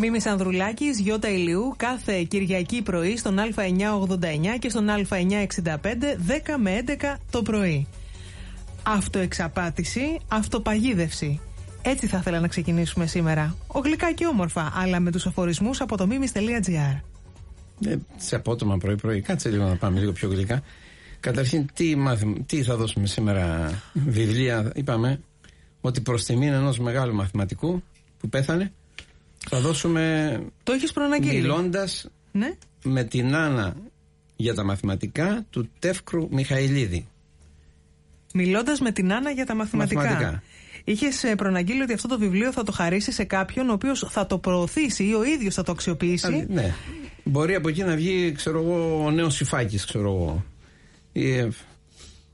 Μίμης Ανδρουλάκης, Γιώτα Ηλιού, κάθε Κυριακή πρωί στον Α989 και στον Α965, 10 με 11 το πρωί. Αυτοεξαπάτηση, αυτοπαγίδευση. Έτσι θα ήθελα να ξεκινήσουμε σήμερα. Ο γλυκά και όμορφα, αλλά με τους αφορισμούς από το mimis.gr. Ε, σε απότομα πρωί-πρωί. Κάτσε λίγο να πάμε λίγο πιο γλυκά. Καταρχήν, τι, τι θα δώσουμε σήμερα βιβλία; Είπαμε ότι προς τιμή ενός μεγάλου μαθηματικού που πέθανε, θα δώσουμε. Το έχεις προαναγγείλει. Μιλώντας ναι. με την Άννα για τα μαθηματικά του Τεύκρου Μιχαηλίδη. Μιλώντας με την Άννα για τα μαθηματικά. μαθηματικά. Είχες προναγγείλει ότι αυτό το βιβλίο θα το χαρίσει σε κάποιον ο οποίος θα το προωθήσει ή ο ίδιος θα το αξιοποιήσει. ναι. Μπορεί από εκεί να βγει, ξέρω εγώ, ο νέος Ιφάκης, ξέρω εγώ.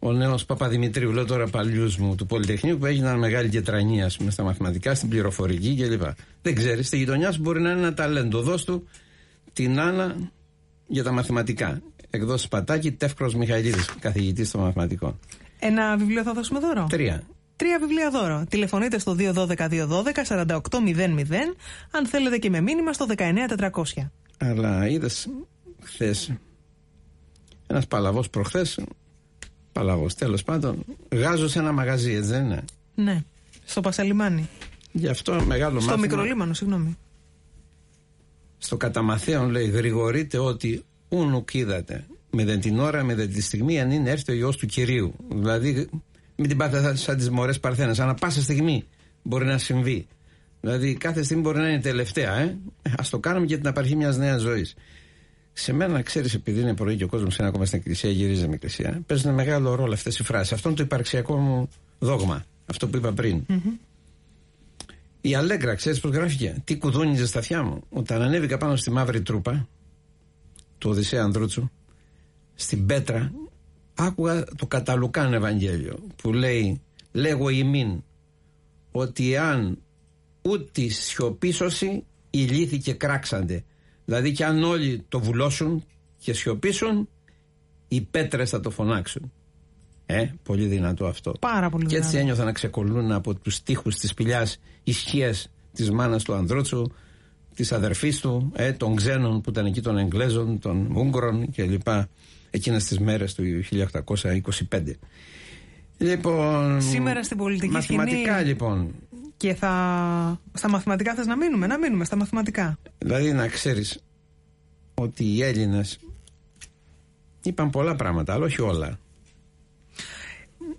Ή, ε, ο νέος Παπαδημητρίου, λέω τώρα παλιούς μου του Πολυτεχνείου που έγιναν μεγάλη κετρανία πούμε, στα μαθηματικά, στην πληροφορική κλπ. Δεν ξέρεις, στη γειτονιά σου μπορεί να είναι ένα ταλέντο. Δώσ' του την Άννα για τα μαθηματικά. Εκδόσει Πατάκη, Τεύκρος Μιχαηλίδης, καθηγητής των μαθηματικών. Ένα βιβλίο θα δώσουμε δώρο; Τρία. Τρία βιβλία δώρο. Τηλεφωνείτε στο 212-212-4800 αν θέλετε και με μήνυμα στο 19400. Αλλά είδες χθες ένας παλαβός προχθές. Παλαβό, τέλος πάντων. Γάζω σε ένα μαγαζί, έτσι δεν είναι; Ναι, στο Πασαλιμάνι. Γι' αυτό μεγάλο Στο μάθημα. μικρολίμανο, συγγνώμη. Στο καταμαθαίον λέει: Γρηγορείτε ότι ούνου είδατε. Με την ώρα, με τη στιγμή, αν είναι έρθει ο ιό του κυρίου. Δηλαδή, μην την πάτε σαν τις μωρές Παρθένε. Ανά πάσα στιγμή μπορεί να συμβεί. Δηλαδή, κάθε στιγμή μπορεί να είναι τελευταία, ε. Α το κάνουμε για την απαρχή μιας νέας ζωής. Σε μένα, ξέρεις, επειδή είναι πρωί και ο κόσμος είναι ακόμα στην εκκλησία, γυρίζει με εκκλησία, παίζουν μεγάλο ρόλο αυτές οι φράσεις. Αυτό είναι το υπαρξιακό μου δόγμα. Αυτό που είπα πριν. Η Αλέγκρα, ξέρεις πώς γράφηκε; Τι κουδούνιζε στα αυτιά μου. Όταν ανέβηκα πάνω στη μαύρη τρούπα του Οδυσσέα Ανδρούτσου, στην Πέτρα, άκουγα το Καταλουκάν Ευαγγέλιο που λέει λέγω ημίν ότι αν ούτε σιωπήσωση οι λύθοι και κράξανται δηλαδή και αν όλοι το βουλώσουν και σιωπήσουν οι πέτρες θα το φωνάξουν ε, πολύ δυνατό αυτό Πάρα πολύ και έτσι δυνατό. ένιωθα να ξεκολλούν από τους τοίχους της σπηλιάς ισχύες της μάνας του Ανδρούτσου της αδερφής του, ε, των ξένων που ήταν εκεί των Εγγλέζων, των Ούγγρων κλπ εκείνες τις μέρες του 1825. Λοιπόν, Σήμερα στην πολιτική μαθηματικά σκηνή- λοιπόν. Και θα. Στα μαθηματικά θες να μείνουμε, να μείνουμε στα μαθηματικά. Δηλαδή να ξέρεις ότι οι Έλληνες είπαν πολλά πράγματα, αλλά όχι όλα.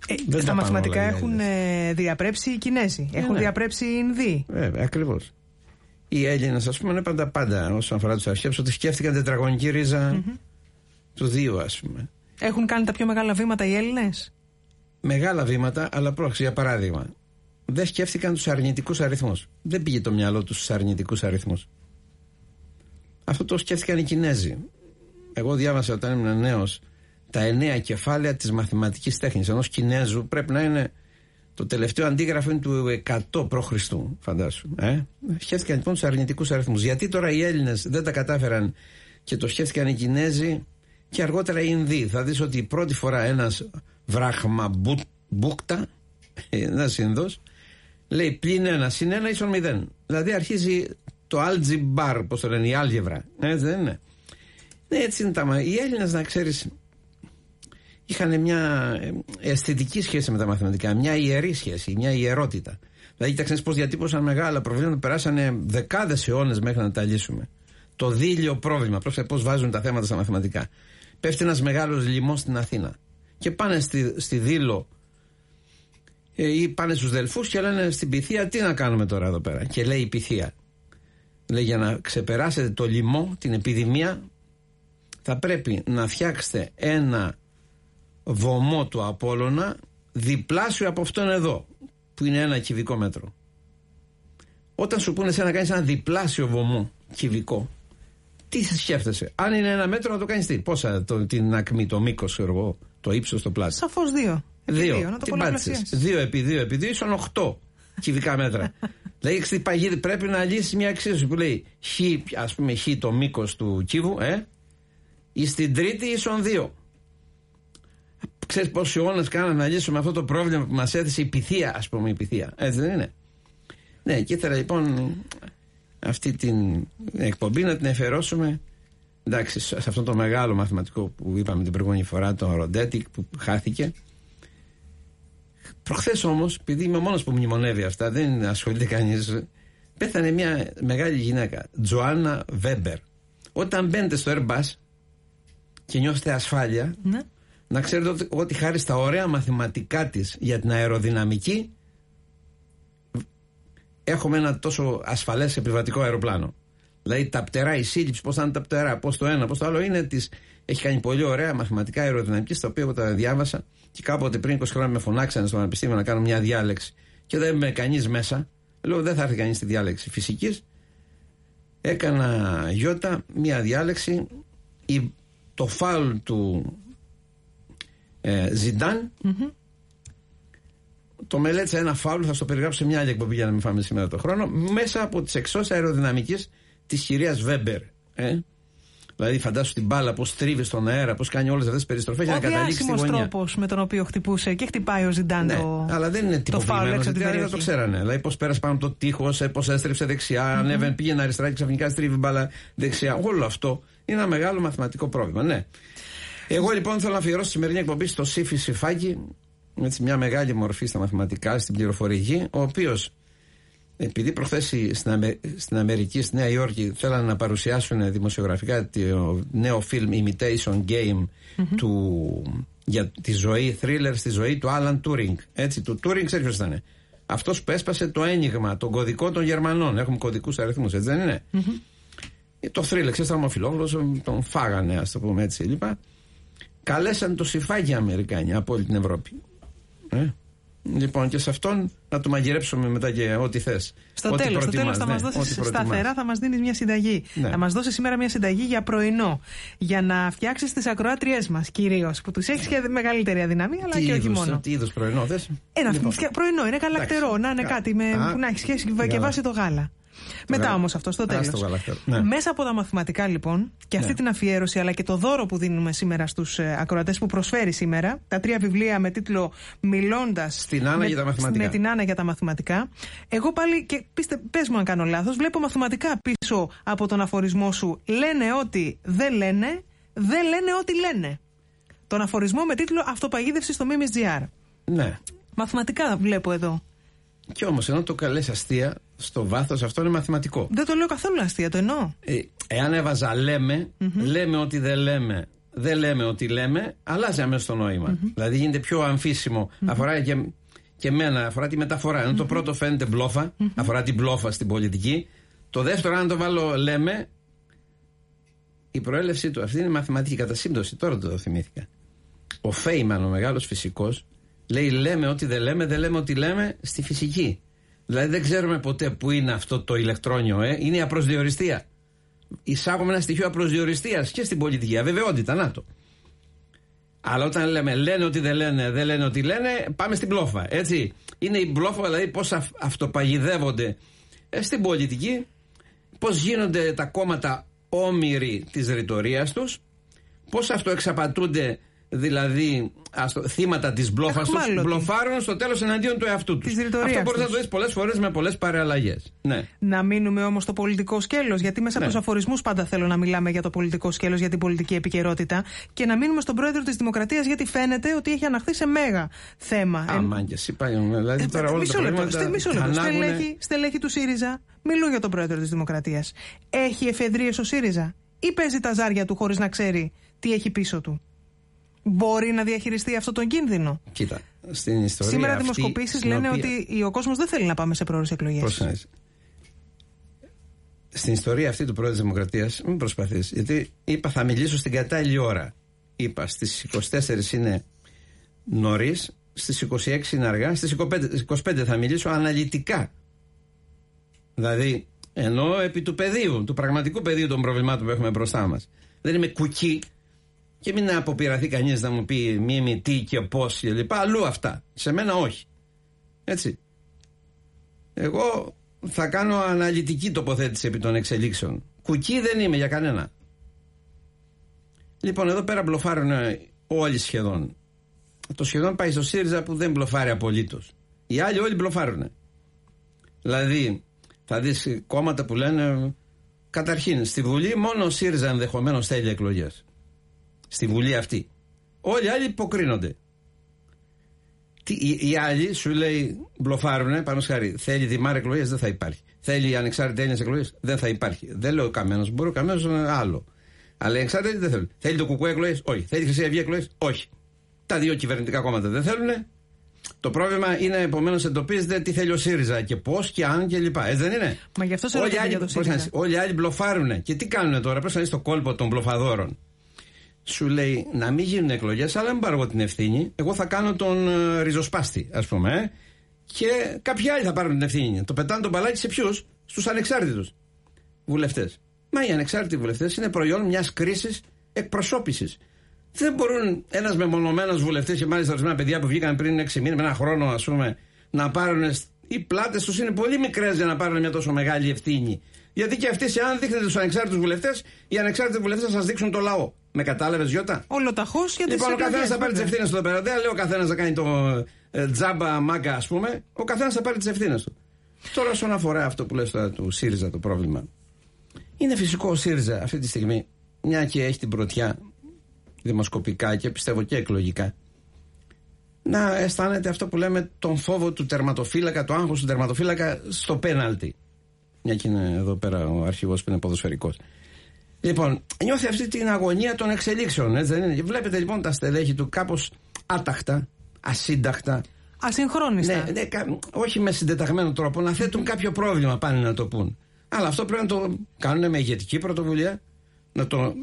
Ε, Δεν στα τα πάνε μαθηματικά όλα οι έχουν ε, διαπρέψει οι Κινέζοι, έχουν ναι. διαπρέψει οι Ινδοί. Βέβαια, ακριβώς. Οι Έλληνες ας πούμε είπαν τα πάντα όσον αφορά τους αρχαίους ότι σκέφτηκαν τετραγωνική ρίζα του δύο ας πούμε. Έχουν κάνει τα πιο μεγάλα βήματα οι Έλληνες; Μεγάλα βήματα, αλλά πρόξε για παράδειγμα. Δεν σκέφτηκαν τους αρνητικούς αριθμούς. Δεν πήγε το μυαλό τους στους αρνητικούς αριθμούς. Αυτό το σκέφτηκαν οι Κινέζοι. Εγώ διάβασα όταν ήμουν νέος τα εννέα κεφάλαια της μαθηματικής τέχνης ενός Κινέζου πρέπει να είναι το τελευταίο αντίγραφο είναι του 100 π.Χ. φαντάσου. Ε; Σκέφτηκαν λοιπόν τους αρνητικούς αριθμούς. Γιατί τώρα οι Έλληνες δεν τα κατάφεραν και το σκέφτηκαν οι Κινέζοι και αργότερα οι Ινδοί. Θα δεις ότι η πρώτη φορά ένας βραχμαμπούκτα, ένας Ινδός, λέει πλην ένα συν ένα ίσον μηδέν. Δηλαδή αρχίζει το algebra, πώς το λένε, η άλγευρα. Έτσι δεν είναι. Ναι, έτσι είναι τα μα- Οι Έλληνες, να ξέρεις, είχαν μια ε, αισθητική σχέση με τα μαθηματικά, μια ιερή σχέση, μια ιερότητα. Δηλαδή, κοίταξε πώς διατύπωσαν μεγάλα προβλήματα, περάσανε δεκάδες αιώνες μέχρι να τα λύσουμε. Το δίλιο πρόβλημα, πρόσεχε πώς βάζουν τα θέματα στα μαθηματικά. Πέφτει ένας μεγάλος λοιμός στην Αθήνα. Και πάνε στη, στη Δήλο ε, ή πάνε στους Δελφούς και λένε στην Πυθία τι να κάνουμε τώρα εδώ πέρα; Και λέει η Πυθία. Λέει για να ξεπεράσετε το λοιμό, την επιδημία, θα πρέπει να φτιάξετε ένα βωμό του Απόλλωνα διπλάσιο από αυτόν εδώ, που είναι ένα κυβικό μέτρο. Όταν σου πούνε σε να κάνεις ένα διπλάσιο βωμό κυβικό, τι σκέφτεσαι; Αν είναι ένα μέτρο να το κάνεις τι; Πόσα το, την ακμή, το μήκος, ξέρω εγώ, το ύψος, το πλάσιο; Σαφώς δύο. Επί Δύο. να το Τι πολλαπλασιάσεις. πάτησες. Δύο επί δύο επί δύο ίσον οχτώ κυβικά μέτρα. δηλαδή έχεις την παγίδα, πρέπει να λύσει μια εξίσωση που λέει χ, ας πούμε χ το μήκος του κύβου, ε, ή στην τρίτη ίσον δύο. Ξέρεις πόσοι αιώνες κάναμε να λύσουμε αυτό το πρόβλημα που μας έθεσε η πυθία, ας πούμε η πυθία. Έτσι δεν είναι. Ναι, και ήθελα λοιπόν αυτή την εκπομπή να την εφερώσουμε εντάξει, σε αυτό το μεγάλο μαθηματικό που είπαμε την προηγούμενη φορά, το Ροντέτικ που χάθηκε. Προχθές όμως, επειδή είμαι ο μόνος που μνημονεύει αυτά, δεν ασχολείται κανείς, πέθανε μια μεγάλη γυναίκα, Τζοάννα Βέμπερ. Όταν μπαίνετε στο Airbus και νιώθετε ασφάλεια, Ναι. να ξέρετε ότι, ότι χάρη στα ωραία μαθηματικά της για την αεροδυναμική, έχουμε ένα τόσο ασφαλές επιβατικό αεροπλάνο. Δηλαδή τα πτερά, η σύλληψη, πώς θα είναι τα πτερά, πώς το ένα, πώς το άλλο είναι της. Έχει κάνει πολύ ωραία μαθηματικά αεροδυναμικής, στα οποία εγώ τα διάβασα και κάποτε πριν 20 χρόνια με φωνάξανε στο Πανεπιστήμιο να κάνω μια διάλεξη και δεν με κανείς μέσα. Λέω δεν θα έρθει κανείς στη διάλεξη φυσικής. Έκανα γιώτα μια διάλεξη. Η, το φάουλ του ε, ζινταν το μελέτησα ένα φάουλ, θα στο περιγράψω σε μια άλλη εκπομπή για να μην φάμε σήμερα το χρόνο, μέσα από τις εξώσεις αεροδυναμικής της κυρίας Βέμπερ. Ε; Δηλαδή, φαντάσου την μπάλα, πώς τρίβει στον αέρα, πώς κάνει όλες αυτές τις περιστροφές για Ο να καταλήξει στη διάσημος γωνία. τρόπος με τον οποίο χτυπούσε και χτυπάει ο Ζιντάν Ναι, το. αλλά δεν είναι το φάουλ τυποποιημένος. έξω από την Γιατί δεν το περιοχή. ξέρανε. Δηλαδή, πώς πέρασε πάνω από το τείχος, πώς έστρεψε δεξιά, ανέβαινε, πήγαινε αριστερά και ξαφνικά στρίβει μπάλα δεξιά. Όλο αυτό είναι ένα μεγάλο μαθηματικό πρόβλημα. Ναι. Εγώ λοιπόν θέλω να αφιερώσω τη σημερινή εκπομπή στο Σύφη Σιφάκη, έτσι μια μεγάλη μορφή στα μαθηματικά, στην πληροφορική, ο οποίος επειδή προχθές στην, Αμε- στην Αμερική, στη Νέα Υόρκη, θέλανε να παρουσιάσουν δημοσιογραφικά το νέο film Imitation Game του, για τη ζωή, thriller στη ζωή του Alan Turing. Έτσι, του Turing ξέρεις ποιος ήταν. Αυτός που έσπασε το ένιγμα, τον κωδικό των Γερμανών. Έχουμε κωδικούς αριθμούς, έτσι δεν είναι; Ε, Το thriller, ξέρεις, ήταν ομοφυλόφιλο, τον φάγανε, ας το πούμε έτσι. Λοιπά. Καλέσαν το σιφάκι οι Αμερικάνοι από όλη την Ευρώπη. Ε. Λοιπόν, και σε αυτόν να το μαγειρέψουμε μετά και ό,τι θες. Στο τέλος, στο τέλος θα μας δώσεις σταθερά, θα μας δίνεις μια συνταγή. Ναι. Θα μας δώσεις σήμερα μια συνταγή για πρωινό. Για να φτιάξεις τις ακροάτριές μας κυρίως. Που τους έχεις και μεγαλύτερη αδυναμία, αλλά και όχι μόνο. Τι είδους πρωινό, θες; Ένα Λοιπόν, φτια- πρωινό, είναι καλακτερό. Εντάξει. Να είναι Κα- κάτι με, Α, που να έχει σχέση και γάλα. βάσει το γάλα. Μετά γάλα. όμως αυτό, στο Α, τέλος. στο γαλακτερό, ναι. Μέσα από τα μαθηματικά λοιπόν και αυτή Ναι. την αφιέρωση αλλά και το δώρο που δίνουμε σήμερα στους ε, ακροατές που προσφέρει σήμερα, τα τρία βιβλία με τίτλο Μιλώντας. Στην Άννα για τα μαθηματικά. Με την Άννα για τα μαθηματικά. Εγώ πάλι, και πείστε, πες μου αν κάνω λάθος, βλέπω μαθηματικά πίσω από τον αφορισμό σου. Λένε ότι δεν λένε, δεν λένε ότι λένε. Τον αφορισμό με τίτλο Αυτοπαγίδευση στο MMSGR. Ναι. Μαθηματικά βλέπω εδώ. Κι όμως, ενώ το καλές αστεία, στο βάθος αυτό είναι μαθηματικό. Δεν το λέω καθόλου αστεία, το εννοώ. Ε, εάν έβαζα λέμε, λέμε ότι δεν λέμε, δεν λέμε ότι λέμε, αλλάζει αμέσω το νοημα Δηλαδή γίνεται πιο αμφίσιμο. Αφορά και, και εμένα, αφορά τη μεταφορά. Ενώ το πρώτο φαίνεται μπλόφα, αφορά την μπλόφα στην πολιτική. Το δεύτερο, αν το βάλω λέμε, η προέλευσή του αυτή είναι μαθηματική κατά σύμπτωση. Τώρα το θυμήθηκα. Ο Φέιμαν, ο μεγάλος φυσικός, λέει: Λέμε ότι δεν λέμε, δεν λέμε ότι λέμε στη φυσική. Δηλαδή δεν ξέρουμε ποτέ που είναι αυτό το ηλεκτρόνιο, ε. είναι η απροσδιοριστία. Εισάγουμε ένα στοιχείο απροσδιοριστίας και στην πολιτική. Αβεβαιότητα, να το. Αλλά όταν λέμε λένε ότι δεν λένε, δεν λένε ότι λένε, πάμε στην πλόφα. Έτσι. Είναι η πλόφα, δηλαδή πώς αυτοπαγιδεύονται ε, στην πολιτική, πώς γίνονται τα κόμματα όμοιροι της ρητορίας τους, πώς αυτοεξαπατούνται δηλαδή ας το, θύματα της μπλόφας τους, Αχμάλωτοι. μπλοφάρουν στο τέλος εναντίον του εαυτού τους. Της ρητορίας Αυτό μπορείς να τους. το δεις πολλές φορές με πολλές παρεαλλαγές. Ναι. Να μείνουμε όμως στο πολιτικό σκέλος, γιατί μέσα από Ναι. τους αφορισμούς πάντα θέλω να μιλάμε για το πολιτικό σκέλος, για την πολιτική επικαιρότητα. Και να μείνουμε στον πρόεδρο της Δημοκρατίας, γιατί φαίνεται ότι έχει αναχθεί σε μέγα θέμα. Α, Εν- μάγκε, είπα. Δηλαδή Ε, τώρα όλα τα μισό λεπτό, προβλήματα. στε- μισό λεπτό. θα ανάγουνε- Στελέχη, στελέχη του ΣΥΡΙΖΑ μιλούν για τον πρόεδρο της Δημοκρατίας. Έχει εφεδρείε ο ΣΥΡΙΖΑ ή παίζει τα ζάρια του χωρίς να ξέρει τι έχει πίσω του; Μπορεί να διαχειριστεί αυτό τον κίνδυνο. Κοίτα, στην ιστορία. Σήμερα αυτή, δημοσκοπήσεις στην λένε οποία- ότι ο κόσμος δεν θέλει να πάμε σε πρόορες εκλογές. Πρόσεχε. Στην ιστορία αυτή του πρόεδρου της Δημοκρατίας, μην προσπαθείς. Γιατί είπα θα μιλήσω στην κατάλληλη ώρα. Είπα στις 24 είναι νωρίς, στις 26 είναι αργά, στις 25 θα μιλήσω αναλυτικά. Δηλαδή, ενώ επί του πεδίου, του πραγματικού πεδίου των προβλημάτων που έχουμε μπροστά μας. Δεν είμαι κουκί και μην αποπειραθεί κανείς να μου πει μη, μη, τι και πώς και λοιπά. Αλλού αυτά. Σε μένα όχι. Έτσι. Εγώ θα κάνω αναλυτική τοποθέτηση επί των εξελίξεων. Κουκί δεν είμαι για κανένα. Λοιπόν, εδώ πέρα μπλοφάρουν όλοι σχεδόν. Το σχεδόν πάει στο ΣΥΡΙΖΑ που δεν μπλοφάρει απολύτως. Οι άλλοι όλοι μπλοφάρουν. Δηλαδή, Θα δεις κόμματα που λένε. Καταρχήν, στη Βουλή μόνο ο ΣΥΡΙΖΑ ενδεχομένως θέλει εκλογές. Στη Βουλή αυτή. Όλοι οι άλλοι υποκρίνονται. Τι, οι, οι, άλλοι σου λέει μπλοφάρουνε, πάνω χάρη. Θέλει δημάρ εκλογές, δεν θα υπάρχει. Θέλει ανεξάρτητη Έλληνες εκλογές, δεν θα υπάρχει. Δεν λέω καμένος, μπορεί ο καμένος άλλο. Αλλά οι ανεξάρτητοι δεν θέλουν. Θέλει το κουκουέ εκλογές, όχι. Θέλει η Χρυσή Αυγή εκλογές, όχι. Τα δύο κυβερνητικά κόμματα δεν θέλουν. Το πρόβλημα είναι επομένως εντοπίζεται τι θέλει ο ΣΥΡΙΖΑ και πώς και αν και λοιπά. Έτσι δεν είναι; Μα γι' αυτό σε όλοι, άλλοι, το ΣΥΡΙΖΑ. όλοι οι άλλοι μπλοφάρουν. Και τι κάνουν τώρα, πρέπει να είναι στο κόλπο των μπλοφαδόρων. Σου λέει να μην γίνουν εκλογές, αλλά δεν πάρω εγώ την ευθύνη. Εγώ θα κάνω τον uh, ριζοσπάστη, ας πούμε. Ε, και κάποιοι άλλοι θα πάρουν την ευθύνη. Το πετάνε τον μπαλάκι σε ποιους, στους ανεξάρτητους βουλευτές. Μα οι ανεξάρτητοι βουλευτές είναι προϊόν μιας κρίσης εκπροσώπησης. Δεν μπορούν ένας μεμονωμένος βουλευτής και μάλιστα ορισμένα παιδιά που βγήκαν πριν 6 μήνες, με ένα χρόνο ας πούμε, να πάρουν. Οι πλάτες τους είναι πολύ μικρές για να πάρουν μια τόσο μεγάλη ευθύνη. Γιατί και αυτοί, αν δείχνετε του ανεξάρτητους βουλευτές, οι ανεξάρτητοι βουλευτές θα σας δείξουν το λαό. Με κατάλαβες, Γιώτα; Ολοταχώς για Λοιπόν, ο καθένας θα πάρει τις ευθύνες του εδώ πέρα. Δεν λέω ο καθένας να κάνει το ε, τζάμπα μάγκα, ας πούμε. Ο καθένας θα πάρει τις ευθύνες του. Τώρα, όσον αφορά αυτό που λες τώρα του ΣΥΡΙΖΑ το πρόβλημα. Είναι φυσικό ο ΣΥΡΙΖΑ αυτή τη στιγμή, μια και έχει την πρωτιά δημοσκοπικά και πιστεύω και εκλογικά, να αισθάνεται αυτό που λέμε τον φόβο του τερματοφύλακα, το άγχος του τερματοφύλακα στο πέναλτι. Μια και είναι εδώ πέρα ο αρχηγός που είναι ποδοσφαιρικός. Λοιπόν, νιώθει αυτή την αγωνία των εξελίξεων, έτσι δεν είναι; Βλέπετε λοιπόν τα στελέχη του κάπως άταχτα, ασύνταχτα. Ασυγχρόνιστα. Ναι, ναι, όχι με συντεταγμένο τρόπο, να θέτουν κάποιο πρόβλημα πάνε να το πούν. Αλλά αυτό πρέπει να το κάνουν με ηγετική πρωτοβουλία, να το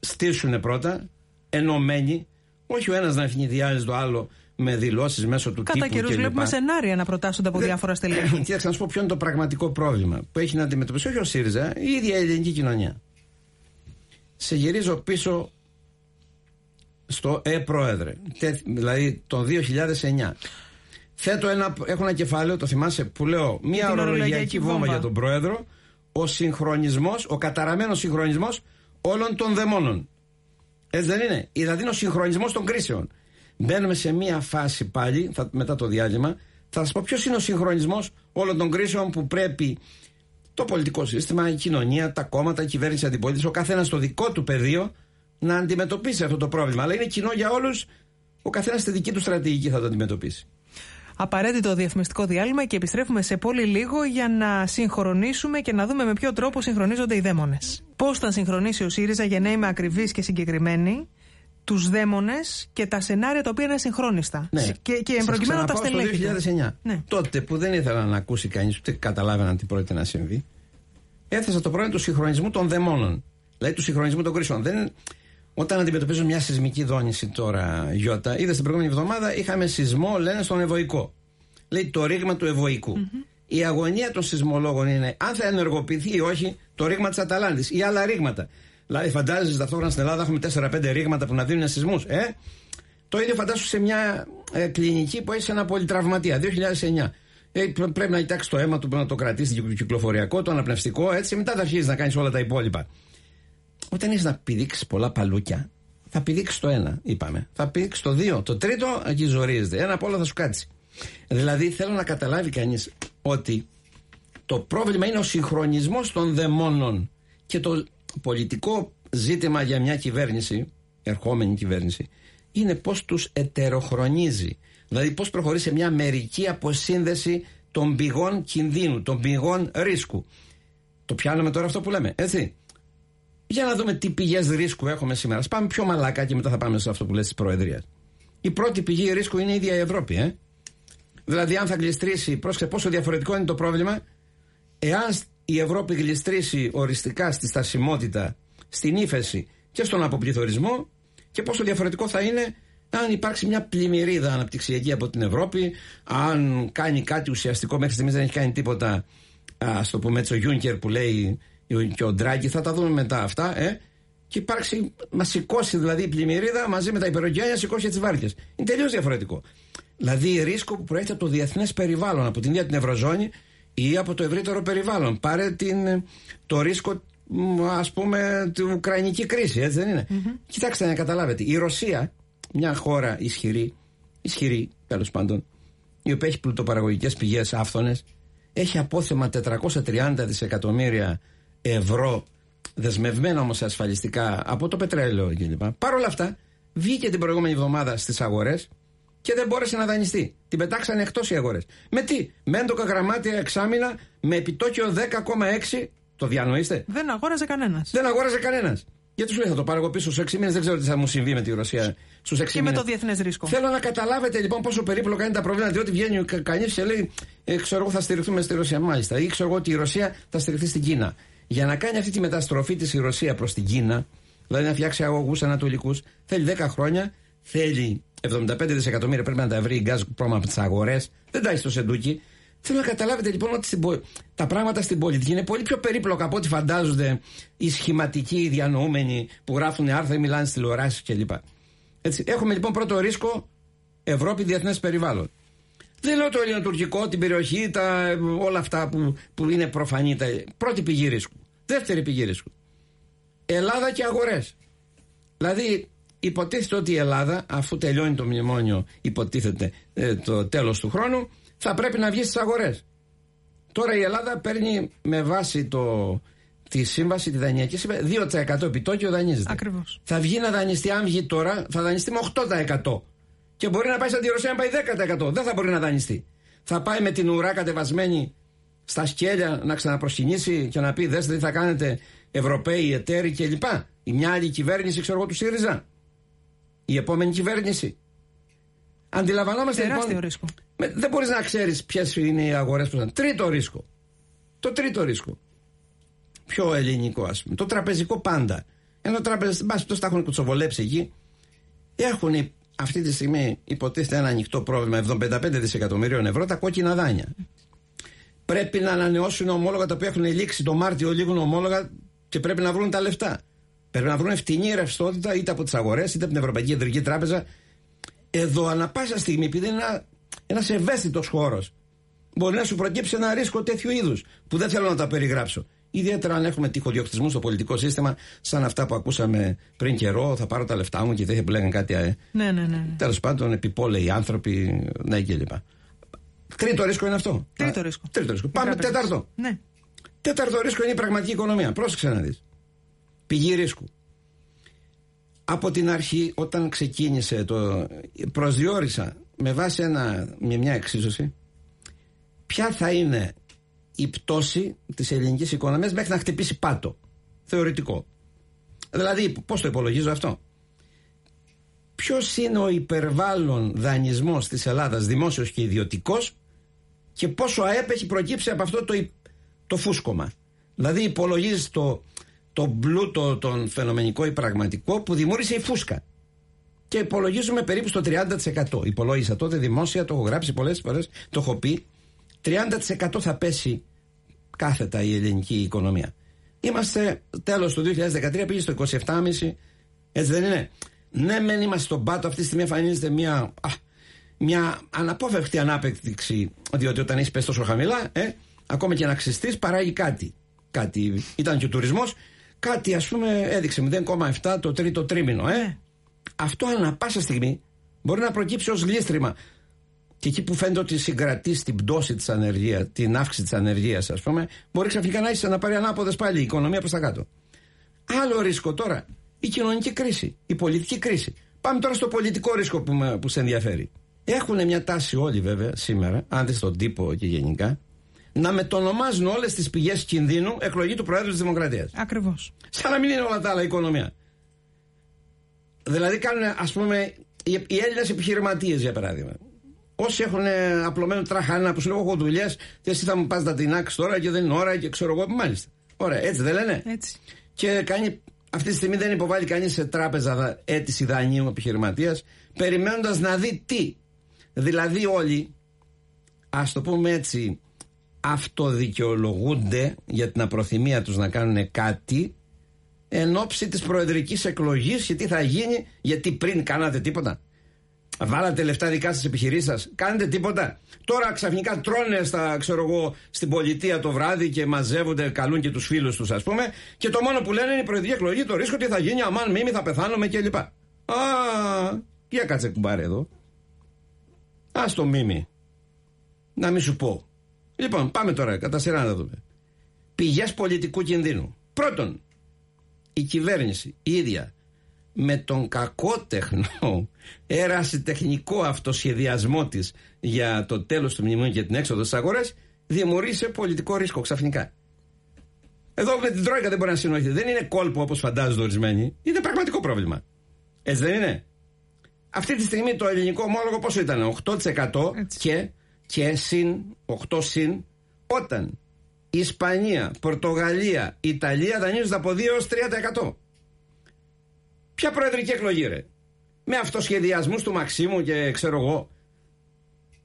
στήσουν πρώτα, ενωμένοι, όχι ο ένας να ευνηδιάζει το άλλο με δηλώσεις μέσω του Κατά τύπου. Κατά καιρού βλέπουμε σενάρια να προτάσσονται από διάφορα στελέχη. Κοίταξε να σου πω ποιο είναι το πραγματικό πρόβλημα που έχει να αντιμετωπίσει όχι ο ΣΥΡΙΖΑ, η ίδια η ελληνική κοινωνία. Σε γυρίζω πίσω στο Ε Πρόεδρε, δηλαδή το 2009. Θέτω ένα, έχω ένα κεφάλαιο, το θυμάσαι, που λέω μία ορολογιακή βόμβα. βόμβα για τον Πρόεδρο, ο συγχρονισμός, ο καταραμένος συγχρονισμός όλων των δαιμόνων. Έτσι δεν είναι; Δηλαδή είναι ο συγχρονισμός των κρίσεων. Μπαίνουμε σε μία φάση πάλι, θα, μετά το διάλειμμα, θα σας πω ποιος είναι ο συγχρονισμός όλων των κρίσεων που πρέπει το πολιτικό σύστημα, η κοινωνία, τα κόμματα, η κυβέρνηση, αντιπολίτευση, ο καθένας στο δικό του πεδίο να αντιμετωπίσει αυτό το πρόβλημα. Αλλά είναι κοινό για όλους, ο καθένας στη δική του στρατηγική θα το αντιμετωπίσει. Απαραίτητο διαφημιστικό διάλειμμα και επιστρέφουμε σε πολύ λίγο για να συγχρονίσουμε και να δούμε με ποιο τρόπο συγχρονίζονται οι δαίμονες. Πώς θα συγχρονίσει ο ΣΥΡΙΖΑ για να είμαι ακριβής και συγκεκριμένη; Τους δαίμονες και τα σενάρια τα οποία είναι συγχρόνιστα. Ναι. Και, και προκειμένου τα στελέχη. Το 2009. Ναι. Τότε που δεν ήθελα να ακούσει κανείς, ούτε καταλάβαιναν τι πρόκειται να συμβεί, έθεσα το πρόβλημα του συγχρονισμού των δαιμόνων. Δηλαδή του συγχρονισμού των κρίσεων. Δεν, όταν αντιμετωπίζω μια σεισμική δόνηση τώρα, Γιώτα, είδε την προηγούμενη εβδομάδα είχαμε σεισμό, λένε στον Ευωικό. Λέει το ρήγμα του ευωικου Η αγωνία των σεισμολόγων είναι αν θα ενεργοποιηθεί ή όχι το ρήγμα της Αταλάντης ή άλλα ρήγματα. Δηλαδή, φαντάζεσαι ταυτόχρονα στην Ελλάδα έχουμε 4-5 ρήγματα που να δίνουν σεισμούς. Ε; Το ίδιο φαντάσου σε μια ε, κλινική που έχει ένα πολυτραυματία, 2009. Ε, πρέπει να κοιτάξεις το αίμα του, να το κρατήσεις το κυκλοφοριακό, το αναπνευστικό, έτσι, μετά θα αρχίσεις να κάνεις όλα τα υπόλοιπα. Όταν έχεις να πηδήξεις πολλά παλούκια, θα πηδήξεις το ένα, είπαμε. Θα πηδήξεις το δύο. Το τρίτο, εκεί ζορίζεται. Ένα από όλα θα σου κάτσει. Δηλαδή, θέλω να καταλάβει κανείς ότι το πρόβλημα είναι ο συγχρονισμός των δαιμόνων. Και το πολιτικό ζήτημα για μια κυβέρνηση, ερχόμενη κυβέρνηση, είναι πώς τους ετεροχρονίζει. Δηλαδή, πώς προχωρεί σε μια μερική αποσύνδεση των πηγών κινδύνου, των πηγών ρίσκου. Το πιάνουμε τώρα αυτό που λέμε, έτσι; Για να δούμε τι πηγές ρίσκου έχουμε σήμερα. πάμε πιο μαλάκα και μετά θα πάμε σε αυτό που λες της Προεδρίας. Η πρώτη πηγή ρίσκου είναι η ίδια η Ευρώπη, ε. Δηλαδή, αν θα γλιστρήσει, πρόσεχε πόσο διαφορετικό είναι το πρόβλημα, εάν η Ευρώπη γλιστρήσει οριστικά στη στασιμότητα, στην ύφεση και στον αποπληθωρισμό, και πόσο διαφορετικό θα είναι αν υπάρξει μια πλημμυρίδα αναπτυξιακή από την Ευρώπη, αν κάνει κάτι ουσιαστικό, μέχρι στιγμής δεν έχει κάνει τίποτα, α το πούμε έτσι, ο Γιούνκερ που λέει και ο Ντράγκη, θα τα δούμε μετά αυτά, ε, και υπάρξει, μα σηκώσει δηλαδή η πλημμυρίδα μαζί με τα υπερογένεια, σηκώσει τις βάρκες. Είναι τελείως διαφορετικό. Δηλαδή ρίσκο που προέρχεται από το διεθνές περιβάλλον, από την ίδια την Ευρωζώνη ή από το ευρύτερο περιβάλλον. Πάρε την, το ρίσκο, ας πούμε, την Ουκρανική κρίση, έτσι δεν ειναι Κοιτάξτε να καταλάβετε. Η Ρωσία, μια χώρα ισχυρή, ισχυρή τέλος πάντων, η οποία έχει πλουτοπαραγωγικές πηγές άφθονες, έχει απόθεμα 430 δισεκατομμύρια ευρώ δεσμευμένα όμως ασφαλιστικά από το πετρέλαιο κλπ. Παρ' όλα αυτά, βγήκε την προηγούμενη εβδομάδα στις αγορές και δεν μπόρεσε να δανειστεί. Την πετάξανε εκτός οι αγορές. Με τι, με έντοκα γραμμάτια εξάμεινα, με επιτόκιο 10,6. Το διανοείστε; Δεν αγόραζε κανένας. Δεν αγόραζε κανένας. Γιατί σου λέει θα το πάρω εγώ πίσω στους 6 μήνες, δεν ξέρω τι θα μου συμβεί με τη Ρωσία στους 6 μήνε. Και με το διεθνές ρίσκο. Θέλω να καταλάβετε λοιπόν πόσο περίπλοκα είναι τα προβλήματα, διότι βγαίνει κανείς και λέει, ε, ξέρω εγώ θα στηριχθούμε στη Ρωσία. Μάλιστα. Ή ξέρω εγώ ότι η Ρωσία θα στηριχθεί στην Κίνα. Για να κάνει αυτή τη μεταστροφή της η Ρωσία προς την Κίνα, δηλαδή να φτιάξει αγωγούς ανατολικούς, θέλει 10 χρόνια, θέλει 75 δισεκατομμύρια πρέπει να τα βρει η Gazprom από τις αγορές, δεν τα έχει στο σεντούκι. Θέλω να καταλάβετε λοιπόν ότι τα πράγματα στην πολιτική είναι πολύ πιο περίπλοκα από ό,τι φαντάζονται οι σχηματικοί, οι διανοούμενοι που γράφουν άρθρα ή μιλάνε στις τηλεοράσεις κλπ. Έτσι, έχουμε λοιπόν πρώτο ρίσκο Ευρώπη διεθνές περιβάλλον. Δεν λέω το ελληνοτουρκικό, την περιοχή, τα, όλα αυτά που, που είναι προφανή. Τα, πρώτη πηγή ρίσκου. Δεύτερη πηγή ρίσκου. Ελλάδα και αγορές. Δηλαδή, υποτίθεται ότι η Ελλάδα, αφού τελειώνει το μνημόνιο, υποτίθεται ε, το τέλος του χρόνου, θα πρέπει να βγει στις αγορές. Τώρα η Ελλάδα παίρνει με βάση το, τη σύμβαση, τη δανειακή σύμβαση, 2% επιτόκιο δανείζεται. Ακριβώς. Θα βγει να δανειστεί, αν βγει τώρα, θα δανειστεί με 8%. Και μπορεί να πάει σαν τη Ρωσία να πάει 10%. Δεν θα μπορεί να δανειστεί. Θα πάει με την ουρά κατεβασμένη στα σκέλια να ξαναπροσκυνήσει και να πει: Δέστε τι θα κάνετε Ευρωπαίοι, εταίροι κλπ. Η μια άλλη κυβέρνηση, ξέρω εγώ, του ΣΥΡΙΖΑ. Η επόμενη κυβέρνηση. Αντιλαμβανόμαστε Τεράστιο λοιπόν. ρίσκο. Με, δεν μπορείς να ξέρεις ποιες είναι οι αγορές που θα Τρίτο ρίσκο. Το τρίτο ρίσκο. Πιο ελληνικό, ας πούμε. Το τραπεζικό πάντα. Ενώ τραπεζικοί, μπα τα έχουν κουτσοβολέψει εκεί. Έχουν αυτή τη στιγμή υποτίθεται ένα ανοιχτό πρόβλημα 75 δισεκατομμυρίων ευρώ τα κόκκινα δάνεια. Πρέπει να ανανεώσουν ομόλογα τα οποία έχουν λήξει το Μάρτιο, λίγουν ομόλογα και πρέπει να βρουν τα λεφτά. Πρέπει να βρουν φτηνή ρευστότητα είτε από τις αγορές είτε από την Ευρωπαϊκή Κεντρική Τράπεζα. Εδώ, ανα πάσα στιγμή, επειδή είναι ένα ένας ευαίσθητος χώρος, μπορεί να σου προκύψει ένα ρίσκο τέτοιου είδους που δεν θέλω να τα περιγράψω. Ιδιαίτερα αν έχουμε τυχοδιοκτισμού στο πολιτικό σύστημα, σαν αυτά που ακούσαμε πριν καιρό, θα πάρω τα λεφτά μου και τέτοια που λέγανε κάτι. Ε, ναι, ναι, ναι. Τέλος πάντων, επιπόλαιοι άνθρωποι, ναι κλπ. Τρίτο ρίσκο είναι αυτό. Τρίτο ρίσκο. Τρίτο ρίσκο. Πάμε τέταρτο. Ναι. Τέταρτο ρίσκο είναι η πραγματική οικονομία. Πρόσεξε να δεις. Πηγή ρίσκου. Από την αρχή, όταν ξεκίνησε το. προσδιορίσα με βάση ένα, με μια εξίσωση ποια θα είναι η πτώση της ελληνικής οικονομίας μέχρι να χτυπήσει πάτο. Θεωρητικό. Δηλαδή, πώς το υπολογίζω αυτό; Ποιος είναι ο υπερβάλλον δανεισμός της Ελλάδας, δημόσιος και ιδιωτικός και πόσο ΑΕΠ έχει προκύψει από αυτό το, το φούσκωμα; Δηλαδή υπολογίζεις το, το πλούτο τον φαινομενικό ή πραγματικό που δημιούργησε η φούσκα. Και υπολογίζουμε περίπου στο 30%. Υπολόγισα τότε δημόσια, το έχω γράψει πολλές φορές, το έχω πει. 30% θα πέσει κάθετα η ελληνική οικονομία. Είμαστε τέλος του 2013 πήγε στο 27,5 έτσι δεν είναι. Ναι μεν είμαστε στον πάτο αυτή τη στιγμή εμφανίζεται μια, α, μια αναπόφευκτη ανάπτυξη διότι όταν έχεις πέσει τόσο χαμηλά ε, ακόμα και να ξυστείς παράγει κάτι. κάτι. Ήταν και ο τουρισμός κάτι ας πούμε έδειξε 0,7 το τρίτο τρίμηνο ε. Αυτό ανά πάσα στιγμή μπορεί να προκύψει ως γλίστριμα και εκεί που φαίνεται ότι συγκρατεί την πτώση της ανεργία, την αύξηση της ανεργίας, ας πούμε, μπορεί ξαφνικά να είσαι να πάρει ανάποδες πάλι η οικονομία προς τα κάτω. Άλλο ρίσκο τώρα, η κοινωνική κρίση, η πολιτική κρίση. Πάμε τώρα στο πολιτικό ρίσκο που, με, που σε ενδιαφέρει. Έχουν μια τάση όλοι βέβαια σήμερα, αν δεν στον τύπο και γενικά, να μετονομάζουν όλες τις πηγές κινδύνου εκλογή του Προέδρου της Δημοκρατίας. Ακριβώς. Σαν να μην είναι όλα τα άλλα οικονομία. Δηλαδή κάνουν, ας πούμε, οι Έλληνες επιχειρηματίες για παράδειγμα Όσοι έχουν απλωμένο τραχάνα που σου λέω: Έχω δουλειές, και εσύ θα μου πας να την άξεις τώρα και δεν είναι ώρα και ξέρω εγώ. Μάλιστα. Ωραία, έτσι δεν λένε. Έτσι. Και κάνει, αυτή τη στιγμή δεν υποβάλλει κανείς σε τράπεζα αίτηση δανείου επιχειρηματίας, περιμένοντας να δει τι. Δηλαδή όλοι, ας το πούμε έτσι, αυτοδικαιολογούνται για την απροθυμία τους να κάνουν κάτι εν ώψη της προεδρικής εκλογής και τι θα γίνει γιατί πριν κάνατε τίποτα. Βάλατε λεφτά δικά σας επιχειρήσεις σας. Κάνετε τίποτα. Τώρα ξαφνικά τρώνε στα, ξέρω εγώ, στην πολιτεία το βράδυ και μαζεύονται, καλούν και τους φίλους τους, ας πούμε. Και το μόνο που λένε είναι η προεδρική εκλογή, το ρίσκο τι θα γίνει, αμάν μίμη, θα πεθάνουμε κλπ. Α, για κάτσε κουμπάρε εδώ. Α το μίμη. Να μην σου πω. Λοιπόν, πάμε τώρα κατά σειρά να δούμε. Πηγές πολιτικού κινδύνου. Πρώτον, η κυβέρνηση η ίδια με τον κακότεχνο ερασιτεχνικό αυτοσχεδιασμό της για το τέλος του μνημονίου και την έξοδο στις αγορές δημιουργήσε πολιτικό ρίσκο ξαφνικά. Εδώ με την Τρόικα δεν μπορεί να συνοηθεί. Δεν είναι κόλπο όπως φαντάζονται ορισμένοι. Είναι πραγματικό πρόβλημα. Έτσι δεν είναι; Αυτή τη στιγμή το ελληνικό ομόλογο πόσο ήταν, 8% και, και συν, 8 συν, όταν η Ισπανία, Πορτογαλία, Ιταλία δανείζονται από 2 έως 3%. Ποια προεδρική εκλογή ρε; Με αυτοσχεδιασμούς του Μαξίμου και ξέρω εγώ.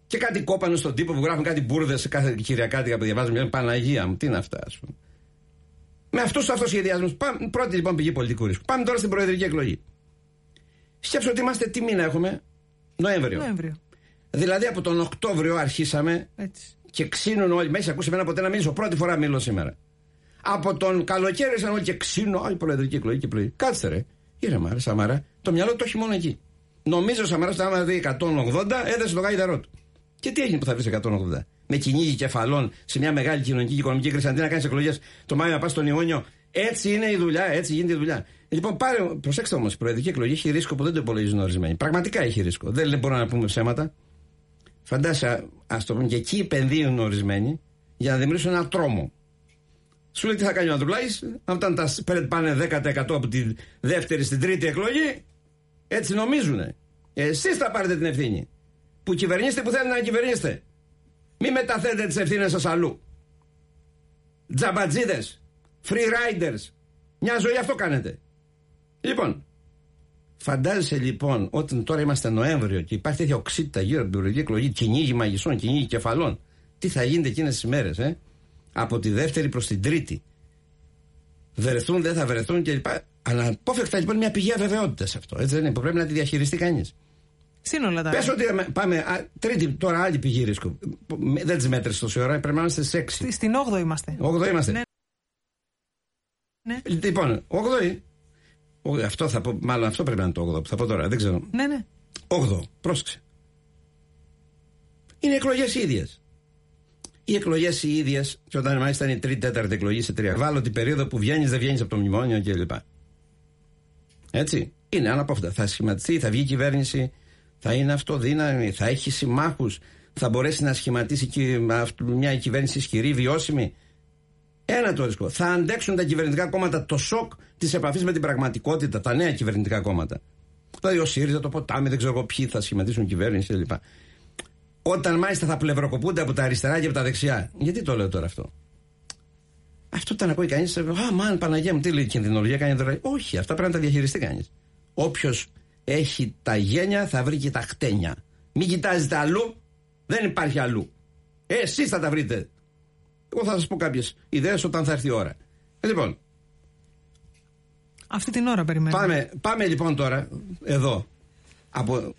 Και κάτι κόπανο στον τύπο που γράφουν κάτι μπουρδες σε κάθε κυριακάτικα που διαβάζουν. Μια Παναγία μου, τι είναι αυτά, ας πούμε. Με αυτούς τους αυτοσχεδιασμούς. Πρώτη λοιπόν πηγή πολιτικού ρίσκου. Πάμε τώρα στην προεδρική εκλογή. Σκέψω ότι είμαστε τι μήνα έχουμε; Νοέμβριο. Νοέμβριο. Δηλαδή από τον Οκτώβριο αρχίσαμε Έτσι. και ξύνουν όλοι. Μέσα ακούσε εμένα ποτέ να μιλήσω. Πρώτη φορά μιλώ σήμερα. Από τον καλοκαίρι ήρθαν όλοι και ξύνουν. Άλλη προεδρική εκλογή και εκλογή. Κάτσε ρε. Ήρεμα, ρε Σαμάρα. Το μυαλό του έχει μόνο εκεί. Νομίζω ο Σαμάρα, άμα δει 180, έδεσε το γάιδαρό του. Και τι έγινε που θα βρεις 180. Με κυνήγι κεφαλών σε μια μεγάλη κοινωνική και οικονομική κρίση, αντί να κάνεις εκλογές το Μάιο να πας στον Ιούνιο. Έτσι είναι η δουλειά, έτσι γίνεται η δουλειά. Λοιπόν, πάρε, προσέξτε όμως, η προεδρική εκλογή έχει ρίσκο που δεν το υπολογίζουν ορισμένοι. Πραγματικά έχει ρίσκο. Δεν μπορούμε να πούμε ψέματα. Φαντάσια, ας το πούμε, και εκεί επενδύουν ορισμένοι για να δημιουργήσουν ένα τρόμο. Σου λέει τι θα κάνει ο Ανδρουλάκης, όταν τα σπρέτ πάνε 10% από τη δεύτερη στην τρίτη εκλογή, έτσι νομίζουνε. Εσείς θα πάρετε την ευθύνη. Που κυβερνήσετε που θέλετε να κυβερνήσετε. Μην μεταθέτετε τις ευθύνες σας αλλού. Τζαμπατζίδες, free riders. Μια ζωή αυτό κάνετε. Λοιπόν, φαντάζεσαι λοιπόν όταν τώρα είμαστε Νοέμβριο και υπάρχει τέτοια οξύτητα γύρω από την προεδρική εκλογή, κυνήγι μαγισσών, κυνήγι κεφαλών. Τι θα γίνεται εκείνες τις μέρες, ε; Από τη δεύτερη προς την τρίτη βρεθούν, δεν θα βρεθούν κλπ. Αναπόφευκτα λοιπόν μια πηγή αβεβαιότητας σε αυτό. Έτσι δεν είναι που πρέπει να τη διαχειριστεί κανείς. Σύνολα τα. Πες ότι πάμε. Α, τρίτη, τώρα άλλη πηγή ρίσκου. Δεν τις μέτρησες τόση ώρα, πρέπει να είμαστε σε 6. Στην 8 είμαστε. 8 είμαστε. Ναι. ναι. Λοιπόν, 8 Αυτό θα πω, μάλλον αυτό πρέπει να είναι το 8 που θα πω τώρα, δεν ξέρω. Ναι, ναι. 8, πρόσεξε. Είναι εκλογές ίδιες. Οι εκλογές οι ίδιες, και όταν μάλιστα είναι η τρίτη-τέταρτη εκλογή σε τρία. Βάλω την περίοδο που βγαίνεις, δεν βγαίνεις από το μνημόνιο κλπ. Έτσι. Είναι αναπόφευκτα. Θα σχηματιστεί, θα βγει η κυβέρνηση, θα είναι αυτό δύναμη, θα έχει συμμάχους, θα μπορέσει να σχηματίσει και μια κυβέρνηση ισχυρή, βιώσιμη. Ένα το ρίσκο. Θα αντέξουν τα κυβερνητικά κόμματα το σοκ της επαφής με την πραγματικότητα, τα νέα κυβερνητικά κόμματα. Δηλαδή ο ΣΥΡΙΖΑ, το ποτάμι, δεν ξέρω εγώ ποιοι θα σχηματίσουν κυβέρνηση κλπ. Όταν μάλιστα θα πλευροκοπούνται από τα αριστερά και από τα δεξιά. Γιατί το λέω τώρα αυτό; Αυτό όταν ακούει κανείς, Α, μαν, Παναγία μου, τι λέει η κινδυνολογία, κάνει τώρα. Όχι, αυτά πρέπει να τα διαχειριστεί κανείς. Όποιος έχει τα γένια θα βρει και τα χτένια. Μην κοιτάζετε αλλού, δεν υπάρχει αλλού. Εσείς θα τα βρείτε. Εγώ θα σας πω κάποιες ιδέες όταν θα έρθει η ώρα. Ε, λοιπόν. Αυτή την ώρα περιμένουμε. Πάμε, πάμε λοιπόν τώρα εδώ. Από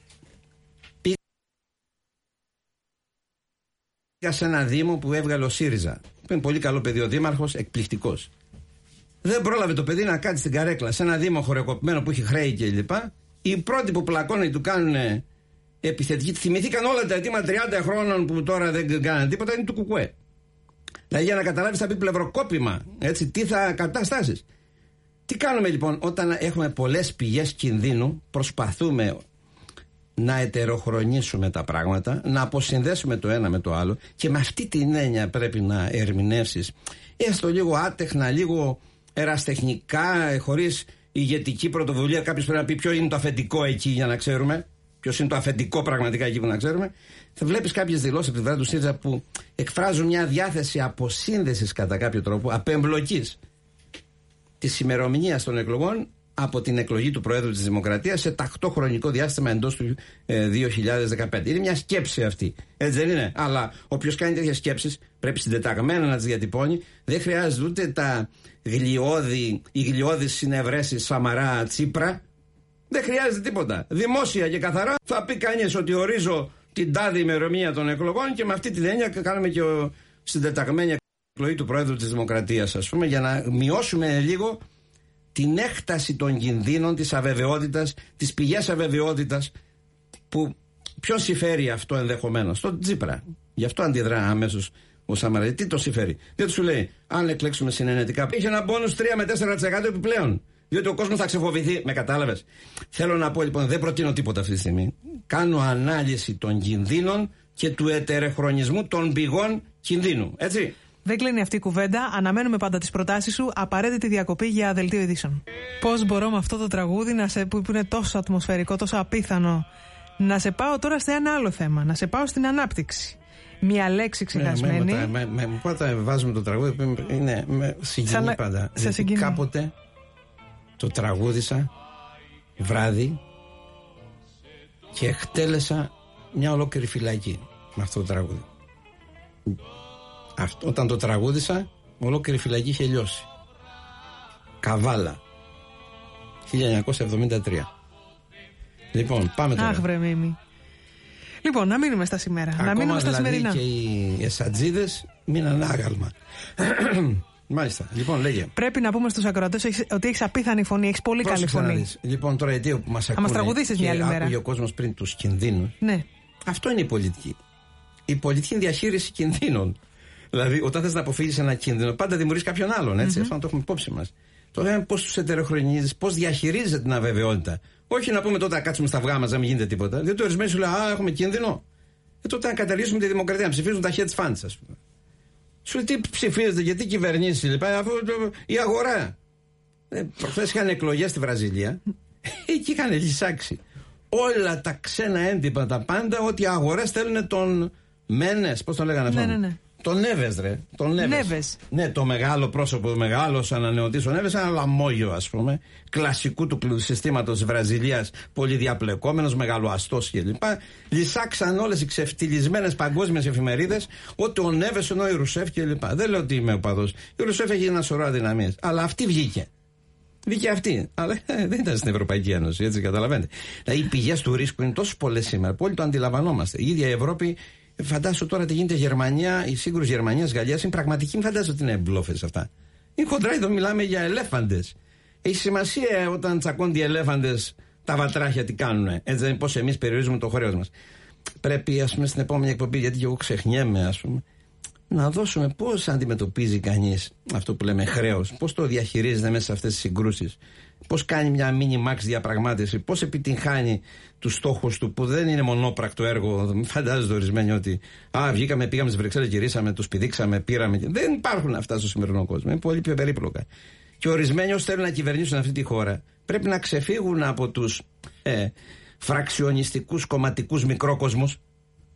σε ένα Δήμο που έβγαλε ο ΣΥΡΙΖΑ. Που είναι πολύ καλό παιδί ο Δήμαρχος, εκπληκτικός. Δεν πρόλαβε το παιδί να κάτσει στην καρέκλα σε ένα Δήμο χωρεκοπημένο που έχει χρέη κλπ. Οι πρώτοι που πλακώνουν του κάνουν επιθετική. Θυμηθήκαν όλα τα αιτήματα 30 χρόνων που τώρα δεν κάνανε τίποτα, είναι του Κουκουέ. Δηλαδή για να καταλάβεις θα πει πλευροκόπημα. Έτσι, τι θα καταστάσεις. Τι κάνουμε λοιπόν όταν έχουμε πολλές πηγές κινδύνου, προσπαθούμε να ετεροχρονίσουμε τα πράγματα, να αποσυνδέσουμε το ένα με το άλλο και με αυτή την έννοια πρέπει να ερμηνεύσεις έστω λίγο άτεχνα, λίγο εραστεχνικά, χωρίς ηγετική πρωτοβουλία. Κάποιος πρέπει να πει ποιο είναι το αφεντικό εκεί για να ξέρουμε. Ποιος είναι το αφεντικό πραγματικά εκεί που να ξέρουμε. Θα βλέπεις κάποιες δηλώσεις από την πλευρά του ΣΥΡΙΖΑ που εκφράζουν μια διάθεση αποσύνδεσης κατά κάποιο τρόπο, απεμπλοκής της ημερομηνίας των εκλογών από την εκλογή του Προέδρου της Δημοκρατίας σε τακτό χρονικό διάστημα εντός του 2015. Είναι μια σκέψη αυτή. Έτσι δεν είναι; Αλλά όποιος κάνει τέτοιες σκέψεις πρέπει συντεταγμένα να τις διατυπώνει. Δεν χρειάζεται ούτε τα γλιώδη, οι γλιώδεις συνευρέσεις Σαμαρά Τσίπρα. Δεν χρειάζεται τίποτα. Δημόσια και καθαρά θα πει κανείς ότι ορίζω την τάδη ημερομηνία των εκλογών και με αυτή την έννοια κάνουμε και ο συντεταγμένη εκλογή του Προέδρου της Δημοκρατίας ας πούμε για να μειώσουμε λίγο την έκταση των κινδύνων, της αβεβαιότητας, τις πηγές αβεβαιότητας που ποιο συμφέρει αυτό ενδεχομένως, τον Τζίπρα. Γι' αυτό αντιδρά αμέσως ο Σαμαρά. Τι το συμφέρει. Δεν του λέει, αν εκλέξουμε συνενετικά, είχε ένα πόνου 3 με 4% επιπλέον. Διότι ο κόσμο θα ξεφοβηθεί. Με κατάλαβε. Θέλω να πω λοιπόν, δεν προτείνω τίποτα αυτή τη στιγμή. Κάνω ανάλυση των κινδύνων και του ετερεχρονισμού των πηγών κινδύνου. Έτσι. Δεν κλείνει αυτή η κουβέντα. Αναμένουμε πάντα τι προτάσει σου. Απαραίτητη διακοπή για δελτίο ειδήσεων. Πώ μπορώ με αυτό το τραγούδι να σε, που είναι τόσο ατμοσφαιρικό, τόσο απίθανο, να σε πάω τώρα σε ένα άλλο θέμα. Να σε πάω στην ανάπτυξη. Μια λέξη ξεχασμένη. Ναι, με, με, με, πάντα βάζουμε το τραγούδι που είναι με συγκινεί Σαν, πάντα. Σε συγκινεί. Κάποτε το τραγούδισα βράδυ και εκτέλεσα μια ολόκληρη φυλακή με αυτό το τραγούδι. Αυτό, όταν το τραγούδισα, ολόκληρη φυλακή είχε λιώσει. Καβάλα. 1973. Λοιπόν, πάμε τώρα. Αχ, βρε μίμη. Λοιπόν, να μείνουμε στα σήμερα. Ακόμα να μείνουμε στα δηλαδή σημερινά. και οι εσατζίδε μείναν άγαλμα. Μάλιστα. Λοιπόν, λέγε. Πρέπει να πούμε στους ακροατές ότι έχεις απίθανη φωνή, έχεις πολύ καλή φωνή. Λοιπόν, τώρα γιατί που μας ακούνε. Θα μας τραγουδήσεις μια άλλη μέρα. Άκουγε ο κόσμος πριν τους κινδύνους. Ναι. Αυτό είναι η πολιτική. Η πολιτική είναι διαχείριση κινδύνων. Δηλαδή, όταν θες να αποφύγεις ένα κίνδυνο, πάντα δημιουργείς κάποιον άλλον. Έτσι, mm-hmm. αυτό να το έχουμε υπόψη μας. Το θέμα είναι πώς τους ετεροχρονίζεις, πώς διαχειρίζεται την αβεβαιότητα. Όχι να πούμε τότε να κάτσουμε στα αυγά μας, να μην γίνεται τίποτα. Διότι ορισμένοι σου λέει Α, έχουμε κίνδυνο. Ε, τότε να καταργήσουμε τη δημοκρατία, να ψηφίζουν τα hedge funds, ας πούμε. Σου λέει τι ψηφίζετε, γιατί κυβερνήσεις, λοιπά, αφού η αγορά. Ε, Προχθές είχαν εκλογές στη Βραζιλία, εκεί είχαν λυσάξει. Όλα τα ξένα έντυπα, τα πάντα, ότι οι αγορές θέλουν τον Μένες, πώς τον λέγανε αυτό. Ναι, ναι, ναι. Τον Νέβες, ρε. Τον Νέβες. Ναι, το μεγάλο πρόσωπο, ο μεγάλος ανανεωτής ο Νέβες, ένα λαμόγιο, ας πούμε, κλασικού του συστήματος Βραζιλίας, πολύ διαπλεκόμενος, μεγαλοαστό κλπ. Λυσάξαν όλες οι ξεφτυλισμένες παγκόσμιες εφημερίδες ότι ο Νέβες είναι ο Ιρουσέφ κλπ. Δεν λέω ότι είμαι ο παδός. Η Ιρουσέφ έχει ένα σωρό αδυναμίες. Αλλά αυτή βγήκε. Βγήκε αυτή. Αλλά ε, δεν ήταν στην Ευρωπαϊκή Ένωση, έτσι καταλαβαίνετε. Δηλαδή οι πηγές του ρίσκου είναι τόσο πολλές σήμερα που όλοι το αντιλαμβανόμαστε. Η ίδια η Ευρώπη Φαντάσου τώρα τι γίνεται Γερμανία, η σύγκρουση Γερμανία-Γαλλία είναι πραγματική. Μην φαντάζομαι ότι είναι μπλόφε αυτά. Είναι χοντρά εδώ μιλάμε για ελέφαντες. Έχει σημασία όταν τσακώνται οι ελέφαντες τα βατράχια τι κάνουν. Έτσι δεν είναι πώς εμείς περιορίζουμε το χώρο μας. Πρέπει, ας πούμε, στην επόμενη εκπομπή, γιατί και εγώ ξεχνιέμαι, ας πούμε, να δώσουμε πώς αντιμετωπίζει κανείς αυτό που λέμε χρέος, πώς το διαχειρίζεται μέσα σε αυτές τις συγκρούσεις, πώς κάνει μια mini max διαπραγμάτευση, πώς επιτυγχάνει τους στόχους του που δεν είναι μονόπρακτο έργο. Φαντάζεστε ορισμένοι ότι Α, βγήκαμε, πήγαμε στις Βρυξέλλες, γυρίσαμε, τους πηδήξαμε, πήραμε. Δεν υπάρχουν αυτά στο σημερινό κόσμο. Είναι πολύ πιο περίπλοκα. Και ορισμένοι όσοι θέλουν να κυβερνήσουν αυτή τη χώρα πρέπει να ξεφύγουν από τους ε, φραξιονιστικούς κομματικούς μικρόκοσμους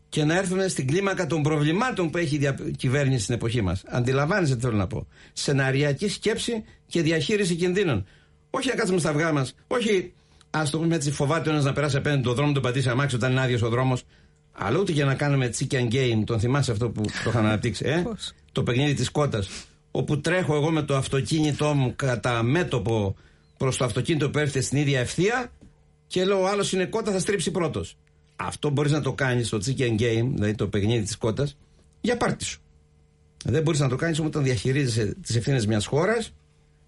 και να έρθουν στην κλίμακα των προβλημάτων που έχει η κυβέρνηση στην εποχή μας. Αντιλαμβάνεστε τι θέλω να πω. Σεναριακή σκέψη και διαχείριση κινδύνων. Όχι να κάτσουμε στα αυγά μας. Όχι, ας το πούμε έτσι, φοβάται ο ένας να περάσει απέναντι τον δρόμο, τον πατήσει αμάξι όταν είναι άδειος ο δρόμος. Αλλά ούτε για να κάνουμε chicken game. Τον θυμάσαι αυτό που το είχαν αναπτύξει, ε; το παιχνίδι της κότας. Όπου τρέχω εγώ με το αυτοκίνητό μου κατά μέτωπο προς το αυτοκίνητο που έρχεται στην ίδια ευθεία και λέω ο άλλος είναι κότα, θα στρίψει πρώτος. Αυτό μπορείς να το κάνεις στο chicken game, δηλαδή το παιχνίδι της κότας, για πάρτι σου. Δεν μπορείς να το κάνεις όταν διαχειρίζεσαι τις ευθύνες μιας χώρας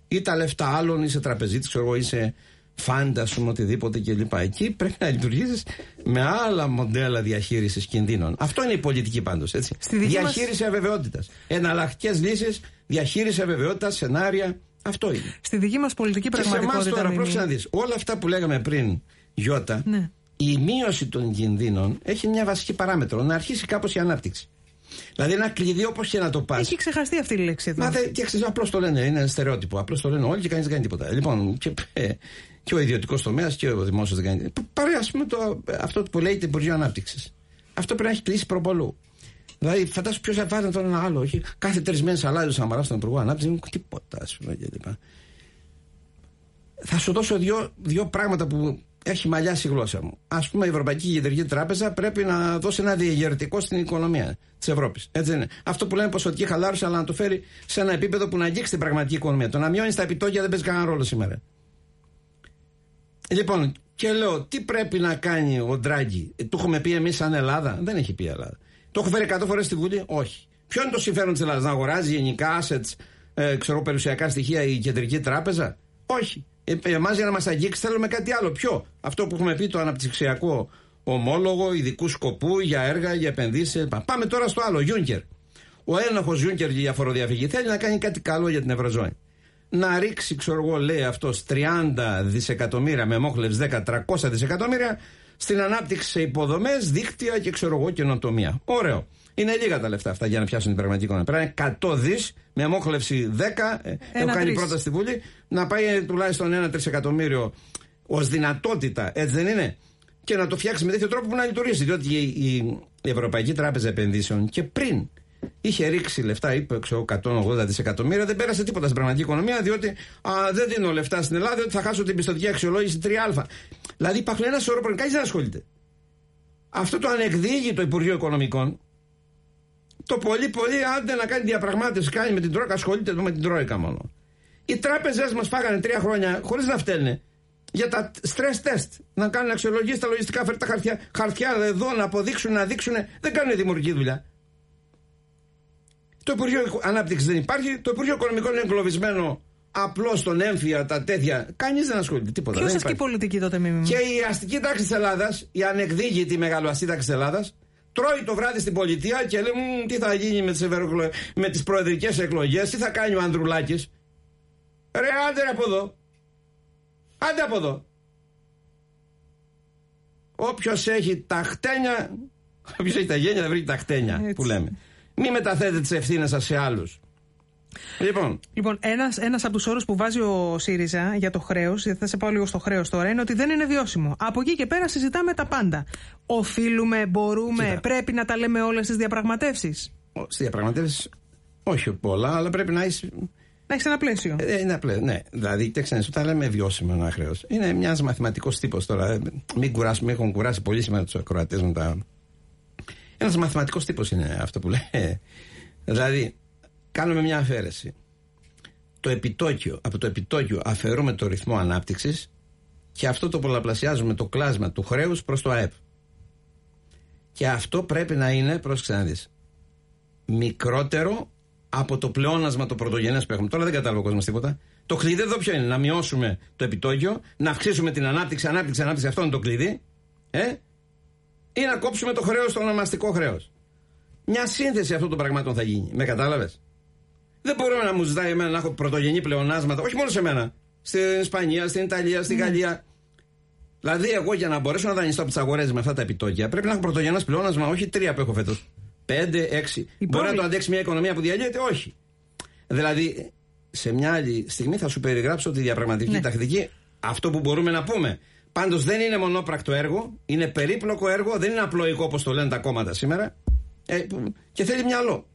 ή τα λεφτά άλλων, είσαι τραπεζίτης, ξέρω εγώ, είσαι φάντα, ας πούμε, οτιδήποτε κλπ. Εκεί πρέπει να λειτουργήσεις με άλλα μοντέλα διαχείρισης κινδύνων. Αυτό είναι η πολιτική πάντως. Διαχείριση μας... αβεβαιότητας. Εναλλακτικές λύσεις, διαχείριση αβεβαιότητας, σενάρια. Αυτό είναι. Στη δική μας πολιτική πραγματικότητα. Και σε εμάς τώρα, πρόσεχε να δεις. Όλα αυτά που λέγαμε πριν, Γιώτα, ναι. η μείωση των κινδύνων έχει μια βασική παράμετρο. Να αρχίσει κάπως η ανάπτυξη. Δηλαδή ένα κλειδί όπως και να το πας. Έχει ξεχαστεί αυτή η λέξη εδώ. Μα δεν, και απλώς το λένε, είναι ένα στερεότυπο. Απλώς το λένε όλοι και κανείς δεν κάνει τίποτα. Λοιπόν, και, ε, και ο ιδιωτικός τομέας και ο δημόσιος δεν κάνει τίποτα. Πάρε ας πούμε το, αυτό που λέει το Υπουργείο Ανάπτυξης. Αυτό πρέπει να έχει κλείσει προπολού. Δηλαδή, φαντάσου ποιος θα βάλει τώρα ένα άλλο. Όχι, κάθε τρεις μέρε αλλάζει ο Σαμαράς στον Υπουργό Ανάπτυξης. Δεν τίποτα, ας πούμε κλπ. Θα σου δώσω δύο, δύο πράγματα που έχει μαλλιάσει η γλώσσα μου. Α πούμε, η Ευρωπαϊκή Κεντρική Τράπεζα πρέπει να δώσει ένα διαγερτικό στην οικονομία της Ευρώπης. Έτσι είναι. Αυτό που λέμε ποσοτική χαλάρωση, αλλά να το φέρει σε ένα επίπεδο που να αγγίξει την πραγματική οικονομία. Το να μειώνεις τα επιτόκια δεν παίζει κανένα ρόλο σήμερα. Λοιπόν, και λέω, τι πρέπει να κάνει ο Ντράγκη; Ε, του έχουμε πει εμείς σαν Ελλάδα; Δεν έχει πει η Ελλάδα. Το έχω φέρει 100 φορές στη Βουλή; Όχι. Ποιο είναι το συμφέρον της Ελλάδας, να αγοράζει γενικά assets, ε, ξέρω, περιουσιακά στοιχεία η Κεντρική Τράπεζα; Όχι. Ε, Εμάς για να μας αγγίξει θέλουμε κάτι άλλο. Ποιο; Αυτό που έχουμε πει το αναπτυξιακό ομόλογο ειδικού σκοπού για έργα, για επενδύσεις. Πάμε τώρα στο άλλο. Γιούνκερ. Ο ένοχο Γιούνκερ για φοροδιαφυγή θέλει να κάνει κάτι καλό για την Ευρωζώνη. Να ρίξει, ξέρω εγώ, λέει αυτός 30 δισεκατομμύρια με μόχλευση 10, 300 δισεκατομμύρια στην ανάπτυξη σε υποδομές, δίκτυα και ξέρω εγώ καινοτομία. Ωραίο. Είναι λίγα τα λεφτά αυτά για να πιάσουν την πραγματική εικόνα. Πρέπει να είναι 100 δις με μόχλευση 10. Ε, έχω κάνει πρώτα στη Βουλή να πάει τουλάχιστον ένα τρισεκατομμύριο ως δυνατότητα. Έτσι δεν είναι; Και να το φτιάξει με τέτοιο τρόπο που να λειτουργήσει. Διότι η, Ευρωπαϊκή Τράπεζα Επενδύσεων και πριν είχε ρίξει λεφτά, είπε ξέρω, 180 δισεκατομμύρια, δεν πέρασε τίποτα στην πραγματική οικονομία, διότι α, δεν δίνω λεφτά στην Ελλάδα, διότι θα χάσω την πιστοτική αξιολόγηση 3α. Δηλαδή υπάρχουν ένα σωρό προβλήματα. Κανείς δεν ασχολείται. Αυτό το ανεκδίγητο Υπουργείο Οικονομικών, το πολύ πολύ άντε να κάνει διαπραγμάτευση, κάνει με την Τρόικα, ασχολείται με την Τρόικα μόνο. Οι τράπεζες μας φάγανε τρία χρόνια χωρίς να φταίνε για τα stress test. Να κάνουν αξιολογήσεις τα λογιστικά, φέρει τα χαρτιά, χαρτιά εδώ να αποδείξουν, να δείξουν. Δεν κάνουν δημιουργική δουλειά. Το Υπουργείο Ανάπτυξης δεν υπάρχει. Το Υπουργείο Οικονομικών είναι εγκλωβισμένο απλώς στον έμφυα, τα τέτοια. Κανείς δεν ασχολείται. Τίποτα. Ποιος ασκεί πολιτική τότε, μήνυμα. Και η αστική τάξη της Ελλάδας, η ανεκδίκητη μεγαλοαστή τάξη της Ελλάδας, τρώει το βράδυ στην πολιτεία και λέει τι θα γίνει με τις με τις προεδρικές εκλογές, τι θα κάνει ο Ανδρουλάκης. Ρε, άντε από εδώ. Άντε από εδώ. Όποιος έχει τα χτένια, όποιος έχει τα γένια θα βρει τα χτένια που λέμε. Μην μεταθέτετε τις ευθύνες σας σε άλλους. Λοιπόν, λοιπόν ένας, ένας από τους όρους που βάζει ο ΣΥΡΙΖΑ για το χρέος, θα σε πάω λίγο στο χρέος τώρα, είναι ότι δεν είναι βιώσιμο. Από εκεί και πέρα συζητάμε τα πάντα. Οφείλουμε, μπορούμε, πρέπει να τα λέμε όλες στις διαπραγματεύσεις; Στις διαπραγματεύσεις όχι πολλά, αλλά πρέπει να είσαι να έχεις ένα πλαίσιο. Ε, ένα πλαίσιο, ναι. Δηλαδή, κοιτάξτε, όταν λέμε βιώσιμο ένα χρέος, είναι μιας μαθηματικός τύπος τώρα. Ε, μην κουράσουμε, έχουν κουράσει πολύ σήμερα τους ακροατές με τα. Ένας μαθηματικός τύπος είναι αυτό που λέει. Δηλαδή, κάνουμε μια αφαίρεση. Το επιτόκιο, από το επιτόκιο αφαιρούμε το ρυθμό ανάπτυξης και αυτό το πολλαπλασιάζουμε το κλάσμα του χρέους προς το ΑΕΠ. Και αυτό πρέπει να είναι, πρόσεξε να δεις, μικρότερο από το πλεόνασμα το πρωτογενές που έχουμε. Τώρα δεν κατάλαβα ο κόσμος τίποτα. Το κλειδί εδώ ποιο είναι, να μειώσουμε το επιτόκιο, να αυξήσουμε την ανάπτυξη, ανάπτυξη, ανάπτυξη. Αυτό είναι το κλειδί. Ε; Ή να κόψουμε το χρέος, το ονομαστικό χρέος. Μια σύνθεση αυτών των πραγμάτων θα γίνει. Με κατάλαβες; Δεν μπορούμε να μου ζητάει εμένα να έχω πρωτογενή πλεονάσματα, όχι μόνο σε μένα. Στην Ισπανία, στην Ιταλία, στην mm. Γαλλία. Δηλαδή, εγώ για να μπορέσω να δανειστώ από τις αγορές με αυτά τα επιτόκια, πρέπει να έχω πρωτογενές πλεόνασμα, όχι τρία που έχω φέτος. 5, 6. Μπορεί να το αντέξει μια οικονομία που διαλύεται, όχι. Δηλαδή, σε μια άλλη στιγμή θα σου περιγράψω τη διαπραγματική ναι. τακτική. Αυτό που μπορούμε να πούμε. Πάντως δεν είναι μονόπρακτο έργο, είναι περίπλοκο έργο, δεν είναι απλοϊκό όπως το λένε τα κόμματα σήμερα. Ε, και θέλει μυαλό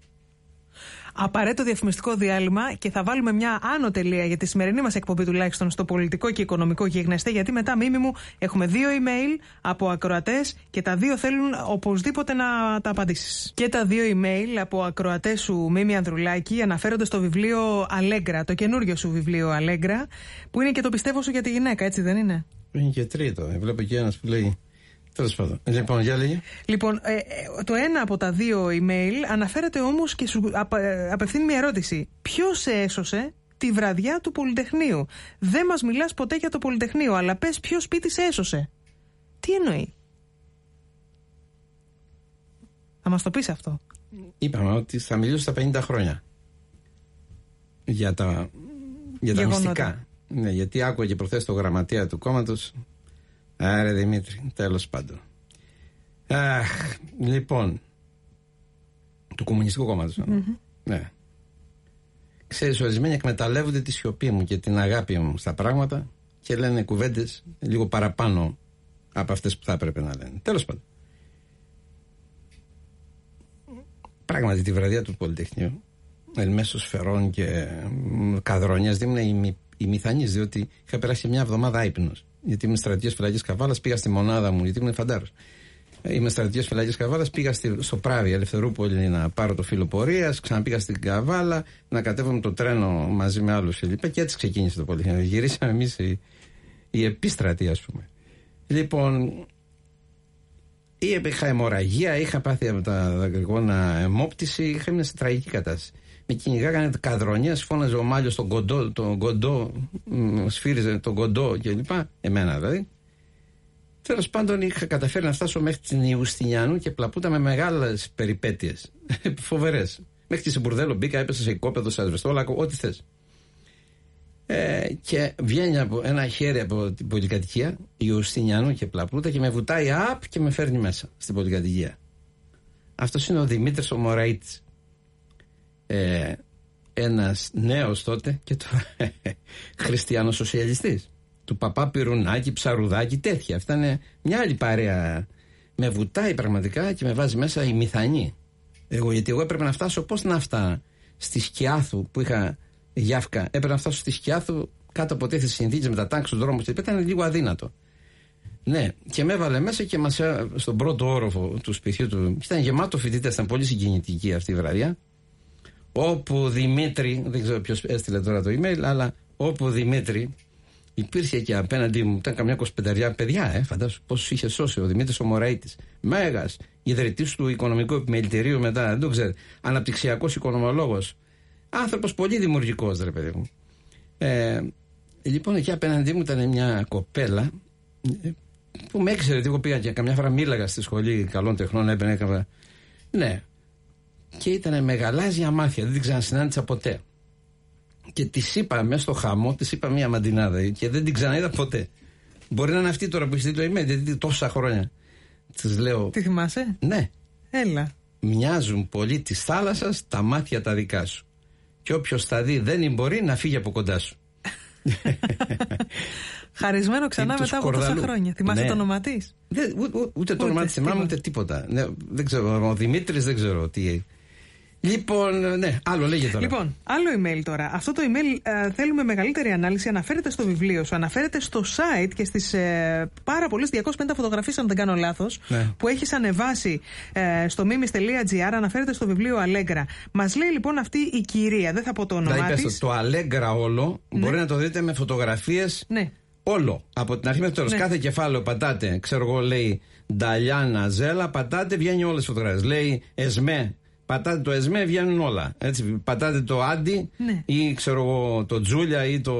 απαραίτητο διαφημιστικό διάλειμμα και θα βάλουμε μια άνω τελεία για τη σημερινή μας εκπομπή τουλάχιστον στο πολιτικό και οικονομικό γίγνεσθε. Γιατί μετά, μίμη μου, έχουμε δύο email από ακροατές και τα δύο θέλουν οπωσδήποτε να τα απαντήσεις. Και τα δύο email από ακροατές σου, Μίμη Ανδρουλάκη, αναφέρονται στο βιβλίο Αλέγκρα, το καινούριο σου βιβλίο Αλέγκρα, που είναι και το πιστεύω σου για τη γυναίκα, έτσι δεν είναι; Είναι και τρίτο. Βλέπω και ένας που λέει Τέλος πάντων. Λοιπόν, για λέγε. Λοιπόν, ε, ε, το ένα από τα δύο email αναφέρεται όμως και σου ε, απευθύνει μια ερώτηση. Ποιος σε έσωσε τη βραδιά του Πολυτεχνείου; Δεν μας μιλάς ποτέ για το Πολυτεχνείο, αλλά πες ποιος σπίτι σε έσωσε. Τι εννοεί; Θα μας το πεις αυτό. Είπαμε ότι θα μιλήσω στα 50 χρόνια. Για τα, για τα μυστικά. Ναι, γιατί άκουγα και προθέσει το γραμματεία του κόμματος Άρε Δημήτρη, τέλος πάντων. Αχ, λοιπόν, του Κομμουνιστικού Κόμματος. Mm-hmm. Ναι. Ξέρεις, ορισμένοι εκμεταλλεύονται τη σιωπή μου και την αγάπη μου στα πράγματα και λένε κουβέντες λίγο παραπάνω από αυτές που θα έπρεπε να λένε. Τέλος πάντων. Πράγματι τη βραδιά του Πολυτεχνείου εν μέσω σφαιρών και καδρόνιας δήμουν οι, οι μηθανείς διότι είχα περάσει μια εβδομάδα ύπνος γιατί είμαι στρατιώτη φυλακής Καβάλας, πήγα στη μονάδα μου, γιατί ήμουν φαντάρος. Είμαι στρατιώτη φυλακής Καβάλας, πήγα στη, στο Πράβι Ελευθερούπολη να πάρω το φύλλο πορείας, ξαναπήγα στην Καβάλα να κατέβω με το τρένο μαζί με άλλους κλπ. Και έτσι ξεκίνησε το πολύ. Γυρίσαμε εμείς οι, οι επίστρατοι, ας πούμε. Λοιπόν, είχα αιμορραγία, είχα πάθει από τα δακρυγόνα αιμόπτηση, είχα μια τραγική κατάσταση με κυνηγάγανε καδρονία, φώναζε ο Μάλιος τον κοντό, τον κοντό, σφύριζε τον κοντό κλπ. Εμένα δηλαδή. Τέλος πάντων είχα καταφέρει να φτάσω μέχρι την Ιουστινιανού και πλαπούτα με μεγάλες περιπέτειες. Φοβερές. Μέχρι σε μπουρδέλο μπήκα, έπεσα σε οικόπεδο, σε ασβεστόλακο, ό,τι θες. Ε, και βγαίνει από ένα χέρι από την πολυκατοικία, Ιουστινιανού και Πλαπλούτα, και με βουτάει απ και με φέρνει μέσα στην πολυκατοικία. Αυτός είναι ο Δημήτρης ο Μωραήτης. Ε, ένας νέος τότε και τώρα χριστιανοσοσιαλιστή. Του παπά Πυρουνάκη, Ψαρουδάκη, τέτοια. Αυτά είναι μια άλλη παρέα. Με βουτάει πραγματικά και με βάζει μέσα η μηθανή. Εγώ, γιατί εγώ έπρεπε να φτάσω, πώς να φτάσω στη Σκιάθου που είχα Γιάφκα. Έπρεπε να φτάσω στη Σκιάθου κάτω από τέτοιε συνθήκες με τα τάξη του δρόμου και ήταν λίγο αδύνατο. Ναι, και με έβαλε μέσα και μας στον πρώτο όροφο του σπιτιού του. Ήταν γεμάτο φοιτητές, ήταν πολύ συγκινητική αυτή η βραδιά. Όπου Δημήτρη, δεν ξέρω ποιος έστειλε τώρα το email, αλλά όπου Δημήτρη υπήρχε και απέναντί μου, ήταν καμιά 25 παιδιά, ε, φαντάσου πόσου είχε σώσει ο Δημήτρης ο Μωραήτης. Μέγας, ιδρυτής του Οικονομικού Επιμελητηρίου μετά, δεν το ξέρω, αναπτυξιακός οικονομολόγος. Άνθρωπος πολύ δημιουργικός, ρε παιδί μου. Ε, λοιπόν, εκεί απέναντί μου ήταν μια κοπέλα ε, που με έξερε, εγώ πήγα και καμιά φορά μίλαγα στη σχολή καλών τεχνών, έπαιρνε, έκανα. Ναι. Και ήταν μεγαλάζια μάτια, δεν την ξανασυνάντησα ποτέ. Και τη είπα μέσα στο χάμο, της είπα μια μαντινάδα και δεν την ξαναείδα ποτέ. Μπορεί να είναι αυτή τώρα που έχεις το email, γιατί τόσα χρόνια. Της λέω. Τι θυμάσαι; Ναι. Έλα. Μοιάζουν πολύ τη θάλασσας τα μάτια τα δικά σου. Και όποιος τα δει δεν μπορεί να φύγει από κοντά σου. Χαρισμένο ξανά μετά από τόσα χρόνια. Θυμάσαι Ναι. το όνομα της; Ούτε, ούτε το όνομα της θυμάμαι, τίποτα. ούτε τίποτα. Ναι, δεν ξέρω, ο Δημήτρης δεν ξέρω τι. Λοιπόν, ναι, άλλο λέγε τώρα. Λοιπόν, άλλο email τώρα. Αυτό το email ε, θέλουμε μεγαλύτερη ανάλυση. Αναφέρεται στο βιβλίο σου, αναφέρεται στο site και στις ε, πάρα πολλές 250 φωτογραφίες, αν δεν κάνω λάθος, Ναι. που έχεις ανεβάσει ε, στο mimis.gr. Αναφέρεται στο βιβλίο Allegro. Μας λέει λοιπόν αυτή η κυρία, δεν θα πω το όνομά Δηλαδή, τη. πες το, το Αλέγκρα όλο μπορεί να το δείτε με φωτογραφίες Ναι. όλο. Από την αρχή μέχρι το τέλος. Ναι. Κάθε κεφάλαιο πατάτε, ξέρω εγώ, λέει Νταλιάνα Ζέλα, πατάτε, βγαίνει όλες τις φωτογραφίες. Λέει Εσμέ, πατάτε το Εσμέ, βγαίνουν όλα. Έτσι, πατάτε το Άντι Ναι. ή ξέρω εγώ το Τζούλια ή το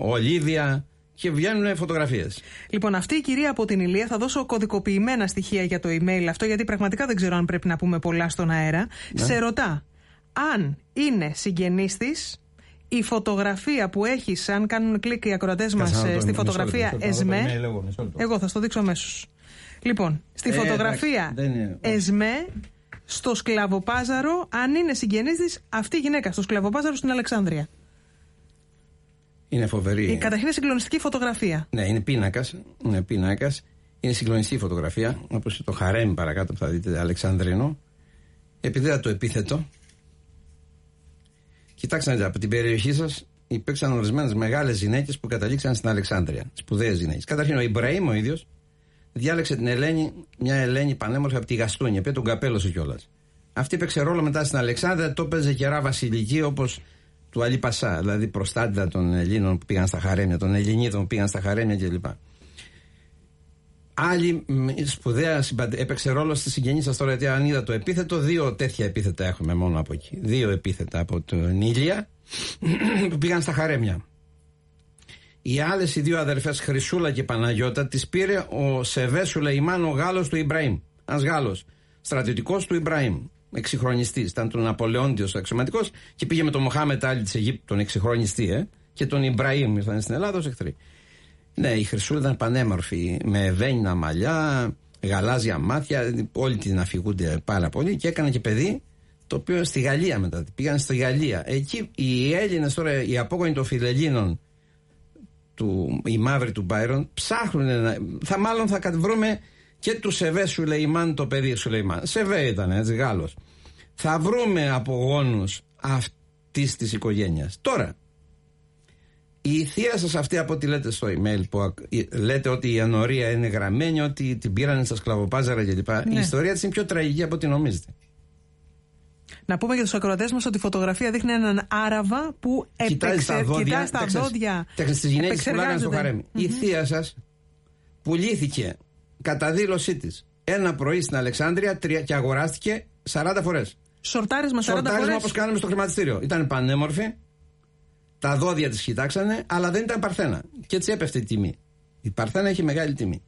Ολίβια και βγαίνουν φωτογραφίες. Λοιπόν, αυτή η κυρία από την Ηλία θα δώσω κωδικοποιημένα στοιχεία για το email αυτό, γιατί πραγματικά δεν ξέρω αν πρέπει να πούμε πολλά στον αέρα. Ναι. Σε ρωτά αν είναι συγγενής της η φωτογραφία που έχει, αν κάνουν κλικ οι ακροατές μας Κάτσε να το- στη μισό φωτογραφία λεπτό, μισό λεπτό, να δω το ΕΣΜΕ. email εγώ, μισό λεπτό. Εγώ θα στο δείξω αμέσως. Λοιπόν, στη Ε, φωτογραφία εντάξει, δεν είναι- ΕΣΜΕ, στο σκλαβοπάζαρο, αν είναι συγγενής της αυτή η γυναίκα, στο σκλαβοπάζαρο στην Αλεξάνδρεια. Είναι φοβερή. Η καταρχήν είναι συγκλονιστική φωτογραφία. Ναι, είναι πίνακας. Είναι πίνακας. Είναι συγκλονιστική η φωτογραφία. Όπως το χαρέμι παρακάτω που θα δείτε, Αλεξανδρίνο. Επειδή είδα το επίθετο. Κοιτάξτε να δείτε, από την περιοχή σας υπήρξαν ορισμένες μεγάλες γυναίκες που καταλήξαν στην Αλεξάνδρεια. Σπουδαίες γυναίκες. Καταρχήν, ο Ιμπραήμ ο ίδιος διάλεξε την Ελένη, μια Ελένη πανέμορφη από τη Γαστούνια, η οποία τον καπέλωσε κιόλας. Αυτή έπαιξε ρόλο μετά στην Αλεξάνδρεια, το έπαιζε καιρά βασιλική όπως του Αλή Πασά, δηλαδή προστάτητα των Ελλήνων που πήγαν στα χαρέμια, των Ελληνίδων που πήγαν στα χαρέμια κλπ. Άλλη μ, σπουδαία συμπαντε... έπαιξε ρόλο στη συγγενή σας τώρα, γιατί αν είδα το επίθετο, δύο τέτοια επίθετα έχουμε μόνο από εκεί. Δύο επίθετα από την Ήλια που πήγαν στα χαρέμια. Οι άλλες οι δύο αδερφές Χρυσούλα και Παναγιώτα τις πήρε ο Σεβές Σουλεϊμάν, ο Γάλλος του Ιμπραήμ. Ένας Γάλλος. Στρατιωτικός του Ιμπραήμ. Εξυγχρονιστής. Ήταν του Ναπολεόντιο αξιωματικός και πήγε με τον Μοχάμετ Άλλη της Αιγύπτου, τον εξυγχρονιστή, ε, και τον Ιμπραήμ ήρθαν στην Ελλάδα ως εχθροί. Ναι, η Χρυσούλα ήταν πανέμορφη, με βένινα μαλλιά, γαλάζια μάτια, όλοι την αφηγούνται πάρα πολύ και έκανε και παιδί, το οποίο στη Γαλλία μετά. Πήγαν στη Γαλλία. Εκεί οι Έλληνες τώρα, οι απόγονοι των Φιλελλήνων, του, οι μαύροι του Μπάιρον, ψάχνουν να. Θα μάλλον θα κατ- βρούμε και του Σεβέ Σουλεϊμάν το παιδί Σουλεϊμάν. Σεβέ ήταν, έτσι, Γάλλος. Θα βρούμε απογόνους αυτής της οικογένειας. Τώρα, η θεία σας αυτή από ό,τι λέτε στο email που ακ- λέτε ότι η ανορία είναι γραμμένη, ότι την πήραν στα σκλαβοπάζαρα κλπ. Η Ναι. ιστορία της είναι πιο τραγική από ό,τι νομίζετε. Να πούμε για τους ακροατές μας ότι η φωτογραφία δείχνει έναν Άραβα που Κοιτάει επεξε... στα δόντια. κοιτάει στα δόντια. τις γυναίκες που πουλάγαν στο επεξεργάζεται. χαρέμι. Η θεία σας πουλήθηκε κατά δήλωσή της ένα πρωί στην Αλεξάνδρεια τρία- και αγοράστηκε 40 φορές. Σορτάρισμα 40 Σορτάρισμα φορές. όπως κάναμε στο χρηματιστήριο. Ήταν πανέμορφη. Τα δόντια της κοιτάξανε, αλλά δεν ήταν παρθένα. Και έτσι έπεφτε η τιμή. Η παρθένα έχει μεγάλη τιμή.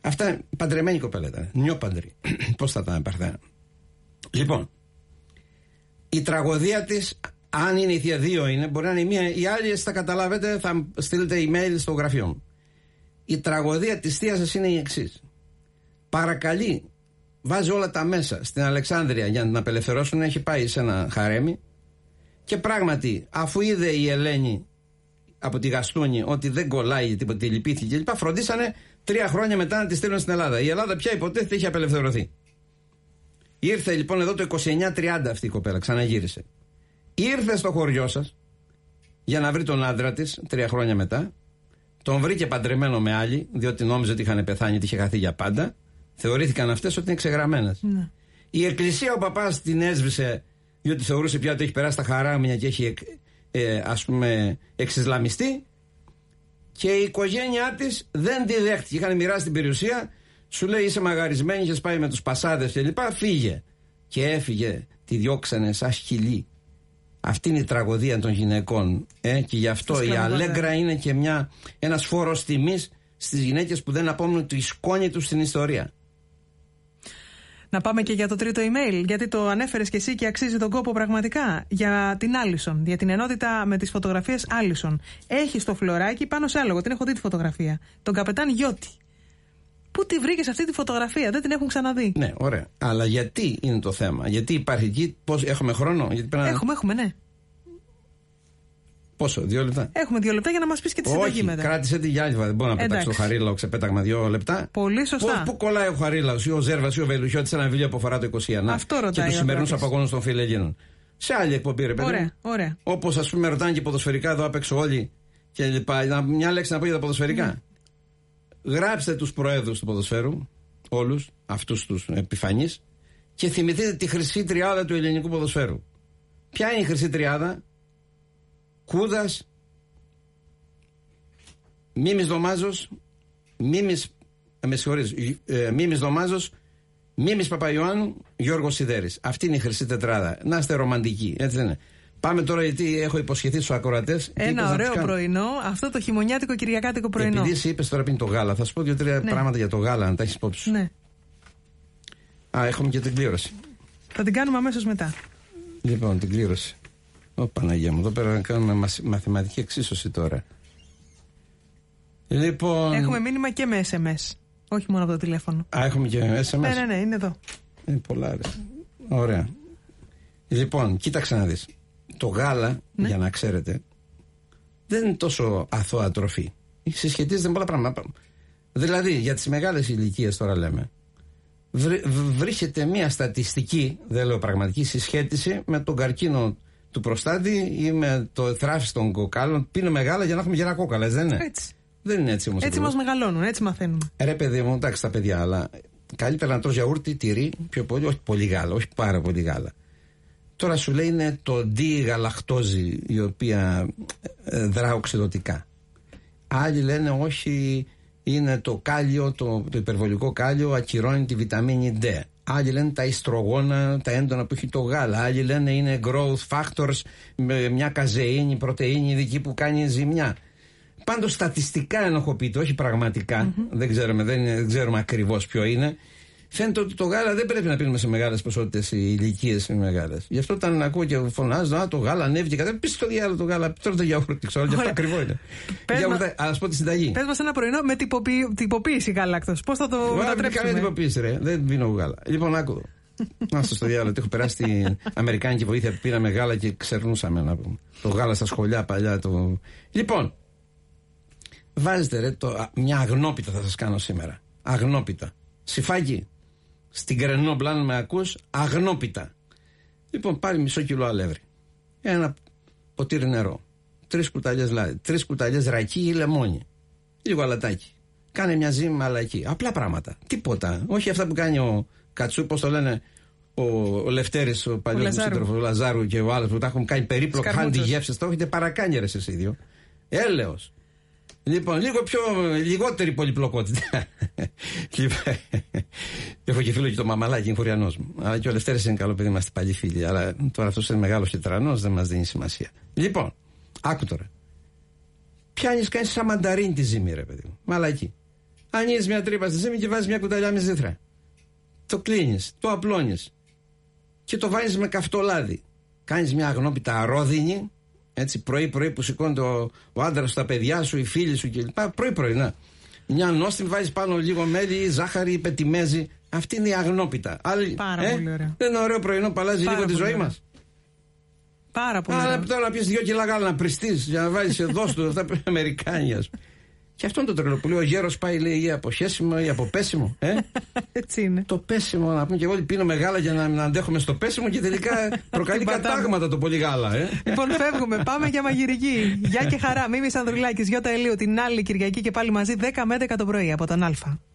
Αυτά παντρεμένη κοπέλα ήταν. Νιώ παντρή. Πώς θα ήταν παρθένα. Λοιπόν, η τραγωδία της, αν είναι η θεία δύο είναι, μπορεί να είναι η μία, η άλλη θα καταλάβετε, θα στείλετε email στο γραφείο μου. Η τραγωδία της θεία σας είναι η εξής. Παρακαλεί, βάζει όλα τα μέσα στην Αλεξάνδρεια για να την απελευθερώσουν, έχει πάει σε ένα χαρέμι. Και πράγματι, αφού είδε η Ελένη από τη Γαστούνη ότι δεν κολλάει τίποτα, λυπήθηκε κλπ. Φροντίσανε τρία χρόνια μετά να τη στείλουν στην Ελλάδα. Η Ελλάδα πια υποτίθεται είχε απελευθερωθεί. Ήρθε λοιπόν εδώ το 29-30 αυτή η κοπέλα, ξαναγύρισε. Ήρθε στο χωριό σας για να βρει τον άντρα της τρία χρόνια μετά. Τον βρήκε παντρεμένο με άλλη, διότι νόμιζε ότι είχαν πεθάνει και είχε χαθεί για πάντα. Θεωρήθηκαν αυτές ότι είναι ξεγραμμένες. Ναι. Η εκκλησία ο παπάς την έσβησε, διότι θεωρούσε πια ότι έχει περάσει τα χαράμια και έχει ε, ας πούμε εξισλαμιστεί και η οικογένειά της δεν τη δέχτηκε. Είχαν μοιράσει την περιουσία, σου λέει είσαι μαγαρισμένη, είχες πάει με τους πασάδες κλπ. Φύγε. Και έφυγε, τη διώξανε σαν σκυλή. Αυτή είναι η τραγωδία των γυναικών. Ε, και γι' αυτό η Αλέγκρα είναι και μια, ένας φόρος τιμής στις γυναίκες που δεν απόμεινουν τη σκόνη τους στην ιστορία. Να πάμε και για το τρίτο email, γιατί το ανέφερες και εσύ και αξίζει τον κόπο πραγματικά. Για την Άλισον, για την ενότητα με τις φωτογραφίες Άλισον. Έχει το φλωράκι πάνω σε άλογο, την έχω δει τη φωτογραφία. Τον καπετάν Γιώτη. Πού τη βρήκες αυτή τη φωτογραφία, δεν την έχουν ξαναδεί. Ναι, ωραία. Αλλά γιατί είναι το θέμα, Γιατί υπάρχει εκεί, πώς, έχουμε χρόνο, γιατί πρέπει Έχουμε, έχουμε, ναι. Πόσο, δύο λεπτά; Έχουμε δύο λεπτά για να μας πεις και τη συνταγή μετά. Κράτησε τη γυάλιβα. Δεν μπορώ να πετάξω το χαρίλαο ξεπέταγμα δύο λεπτά. Πολύ σωστά. Πού κολλάει ο χαρίλαος ή ο Ζέρβας ή ο Βελουχιώτης σε ένα βιβλίο που αφορά το 21. Αυτό ρωτάει. Και του σημερινούς απαγόνους των φιλεγίνων. Σε άλλη εκπομπή, ρε παιδί. Ωραία, ωραία. Όπως ας πούμε ρωτάνε και ποδοσφαιρικά εδώ απ' έξω όλοι και λοιπά. Μια λέξη να πω για τα ποδοσφαιρικά. Mm. Γράψτε τους προέδρους του ποδοσφαίρου, όλους αυτούς τους επιφανείς, και θυμηθείτε τη χρυσή τριάδα του ελληνικού ποδοσφαίρου. Ποια είναι η χρυσή τριάδα, Κούδας, Μίμης Δωμάζος, Μίμης, ε, με συγχωρείς, ε, Μίμης Δωμάζος, Μίμης Παπαϊωάννου, Γιώργος Σιδέρης. Αυτή είναι η χρυσή τετράδα. Να είστε ρομαντικοί, έτσι δεν είναι. Πάμε τώρα γιατί έχω υποσχεθεί στους ακροατές. Ένα ωραίο πρωινό, αυτό το χειμωνιάτικο κυριακάτικο πρωινό. Επειδή εσύ είπες τώρα πριν το γάλα, θα σου πω δύο-τρία ναι. πράγματα για το γάλα, αν τα έχεις υπόψη. Ναι. Α, έχουμε και την κλήρωση. Θα την κάνουμε αμέσως μετά. Λοιπόν, την κλήρωση. Ω Παναγία μου, εδώ πέρα να κάνουμε μαθηματική εξίσωση τώρα. Λοιπόν... Έχουμε μήνυμα και με SMS. Όχι μόνο από το τηλέφωνο. Α, έχουμε και SMS. Ναι, ναι, ναι, είναι εδώ. Είναι πολλά, ρε. Ωραία. Λοιπόν, κοίταξε να δεις. Το γάλα, ναι. για να ξέρετε, δεν είναι τόσο αθώα τροφή. Συσχετίζεται με πολλά πράγματα. Δηλαδή, για τις μεγάλες ηλικίες τώρα λέμε, βρίσκεται μια στατιστική, δεν λέω πραγματική, συσχέτιση με τον καρκίνο του προστάτη ή με το θράφι των κοκάλων. Πίνω μεγάλα για να έχουμε γερά κόκαλα, δεν είναι; Έτσι. Δεν είναι έτσι όμως. Έτσι μας μεγαλώνουν, έτσι μαθαίνουμε. Ρε παιδί μου, εντάξει τα παιδιά, αλλά καλύτερα να τρως γιαούρτι, τυρί, πιο πολύ, όχι πολύ γάλα, όχι πάρα πολύ γάλα. Τώρα σου λέει είναι το δι-γαλακτόζη η οποία ε, δρά οξυδοτικά. Άλλοι λένε όχι είναι το κάλιο, το, το υπερβολικό κάλιο ακυρώνει τη βιταμίνη D. Άλλοι λένε τα ιστρογόνα, τα έντονα που έχει το γάλα. Άλλοι λένε είναι growth factors με μια καζεΐνη, πρωτεΐνη ειδική που κάνει ζημιά. Πάντως στατιστικά ενοχοποιείται, όχι δεν, ξέρουμε, δεν, δεν ξέρουμε ακριβώς ποιο είναι. Φαίνεται ότι το γάλα δεν πρέπει να πίνουμε σε μεγάλες ποσότητες οι ηλικίες μεγάλες. Γι' αυτό όταν ακούω και φωνάζω, Α, το γάλα ανέβηκε. Κατά πει το διάλογο το γάλα, τώρα το γιαούρτι, ξέρω, γι' αυτό ακριβώ είναι. Α πω τη συνταγή. Πες μας ένα πρωινό με τυποποίηση γάλακτο. Πώς θα το μετατρέψουμε. Καμία τυποποίηση, ρε. Δεν πίνω γάλα. Λοιπόν, άκου. Να στο διάλογο, έχω περάσει την Αμερικάνικη βοήθεια που πήραμε γάλα και ξερνούσαμε να πούμε. Το γάλα στα σχολιά παλιά. Το... Λοιπόν, Βάζετε ρε, το, μια αγνόπιτα θα σας κάνω σήμερα. Αγνόπιτα. Συφάκι. Στην Κρενό Μπλάν με ακούς, αγνόπιτα. Λοιπόν, πάρει μισό κιλό αλεύρι. Ένα ποτήρι νερό. Τρεις κουταλιές λάδι. Τρεις κουταλιές ρακί ή λεμόνι. Λίγο αλατάκι. Κάνε μια ζύμη με αλακί. Απλά πράγματα. Τίποτα. Όχι αυτά που κάνει ο Κατσού, πώς το λένε, ο, ο Λευτέρης, ο παλιός μου σύντροφος, ο Λαζάρου και ο άλλος που τα έχουν κάνει περίπλοκα, χάνει τη γεύσης. Το έχετε παρακάνει ρε εσείς ίδιο. Έλεος. Λοιπόν, λίγο πιο, λιγότερη πολυπλοκότητα. Λοιπόν, έχω και φίλο και το μαμαλάκι, είναι χωριανός μου. Αλλά και ο Λευτέρης είναι καλό παιδί, είμαστε παλιοί φίλοι. Αλλά τώρα αυτός είναι μεγάλος και τρανό, δεν μας δίνει σημασία. Λοιπόν, άκου τώρα. Πιάνεις, κάνει σαν μανταρίνη τη ζύμη, ρε παιδί μου. Μαλακή. Ανοίγεις μια τρύπα στη ζύμη και βάζεις μια κουταλιά με ζήθρα. Το κλείνεις, το απλώνεις. Και το βάζεις με καυτό λάδι. κάνεις μια αγνόπιτα αρρώδινη, έτσι πρωί-πρωί που σηκώνεται ο, ο άντρας τα παιδιά σου, οι φίλοι σου κλπ. Πρωί-πρωί, να. Μια νόστιμη βάζεις πάνω λίγο μέλι, ζάχαρη, πετιμέζι. Αυτή είναι η αγνόπιτα. Άλλη, Πάρα ε, πολύ ωραία. Δεν είναι ωραίο πρωινό που αλλάζει λίγο τη ζωή μας. Πάρα πολύ. Αλλά τώρα να πει δύο κιλά γάλα να πριστείς για να βάλει εδώ στο αυτά που είναι Αμερικάνια. Και αυτό είναι το τρελό που λέει ο γέρος πάει λέει ή από χέσιμο ή από πέσιμο. Ε; Έτσι είναι. Το πέσιμο, να πούμε και εγώ ότι πίνω μεγάλα για να, να αντέχουμε στο πέσιμο και τελικά προκαλεί κατάγματα το πολύ γάλα. Ε; Λοιπόν, φεύγουμε. Πάμε για μαγειρική. Γεια και χαρά. Μίμη Ανδρουλάκη, Γιώτα Ελίου την άλλη Κυριακή και πάλι μαζί 10 με 11 το πρωί από τον Α.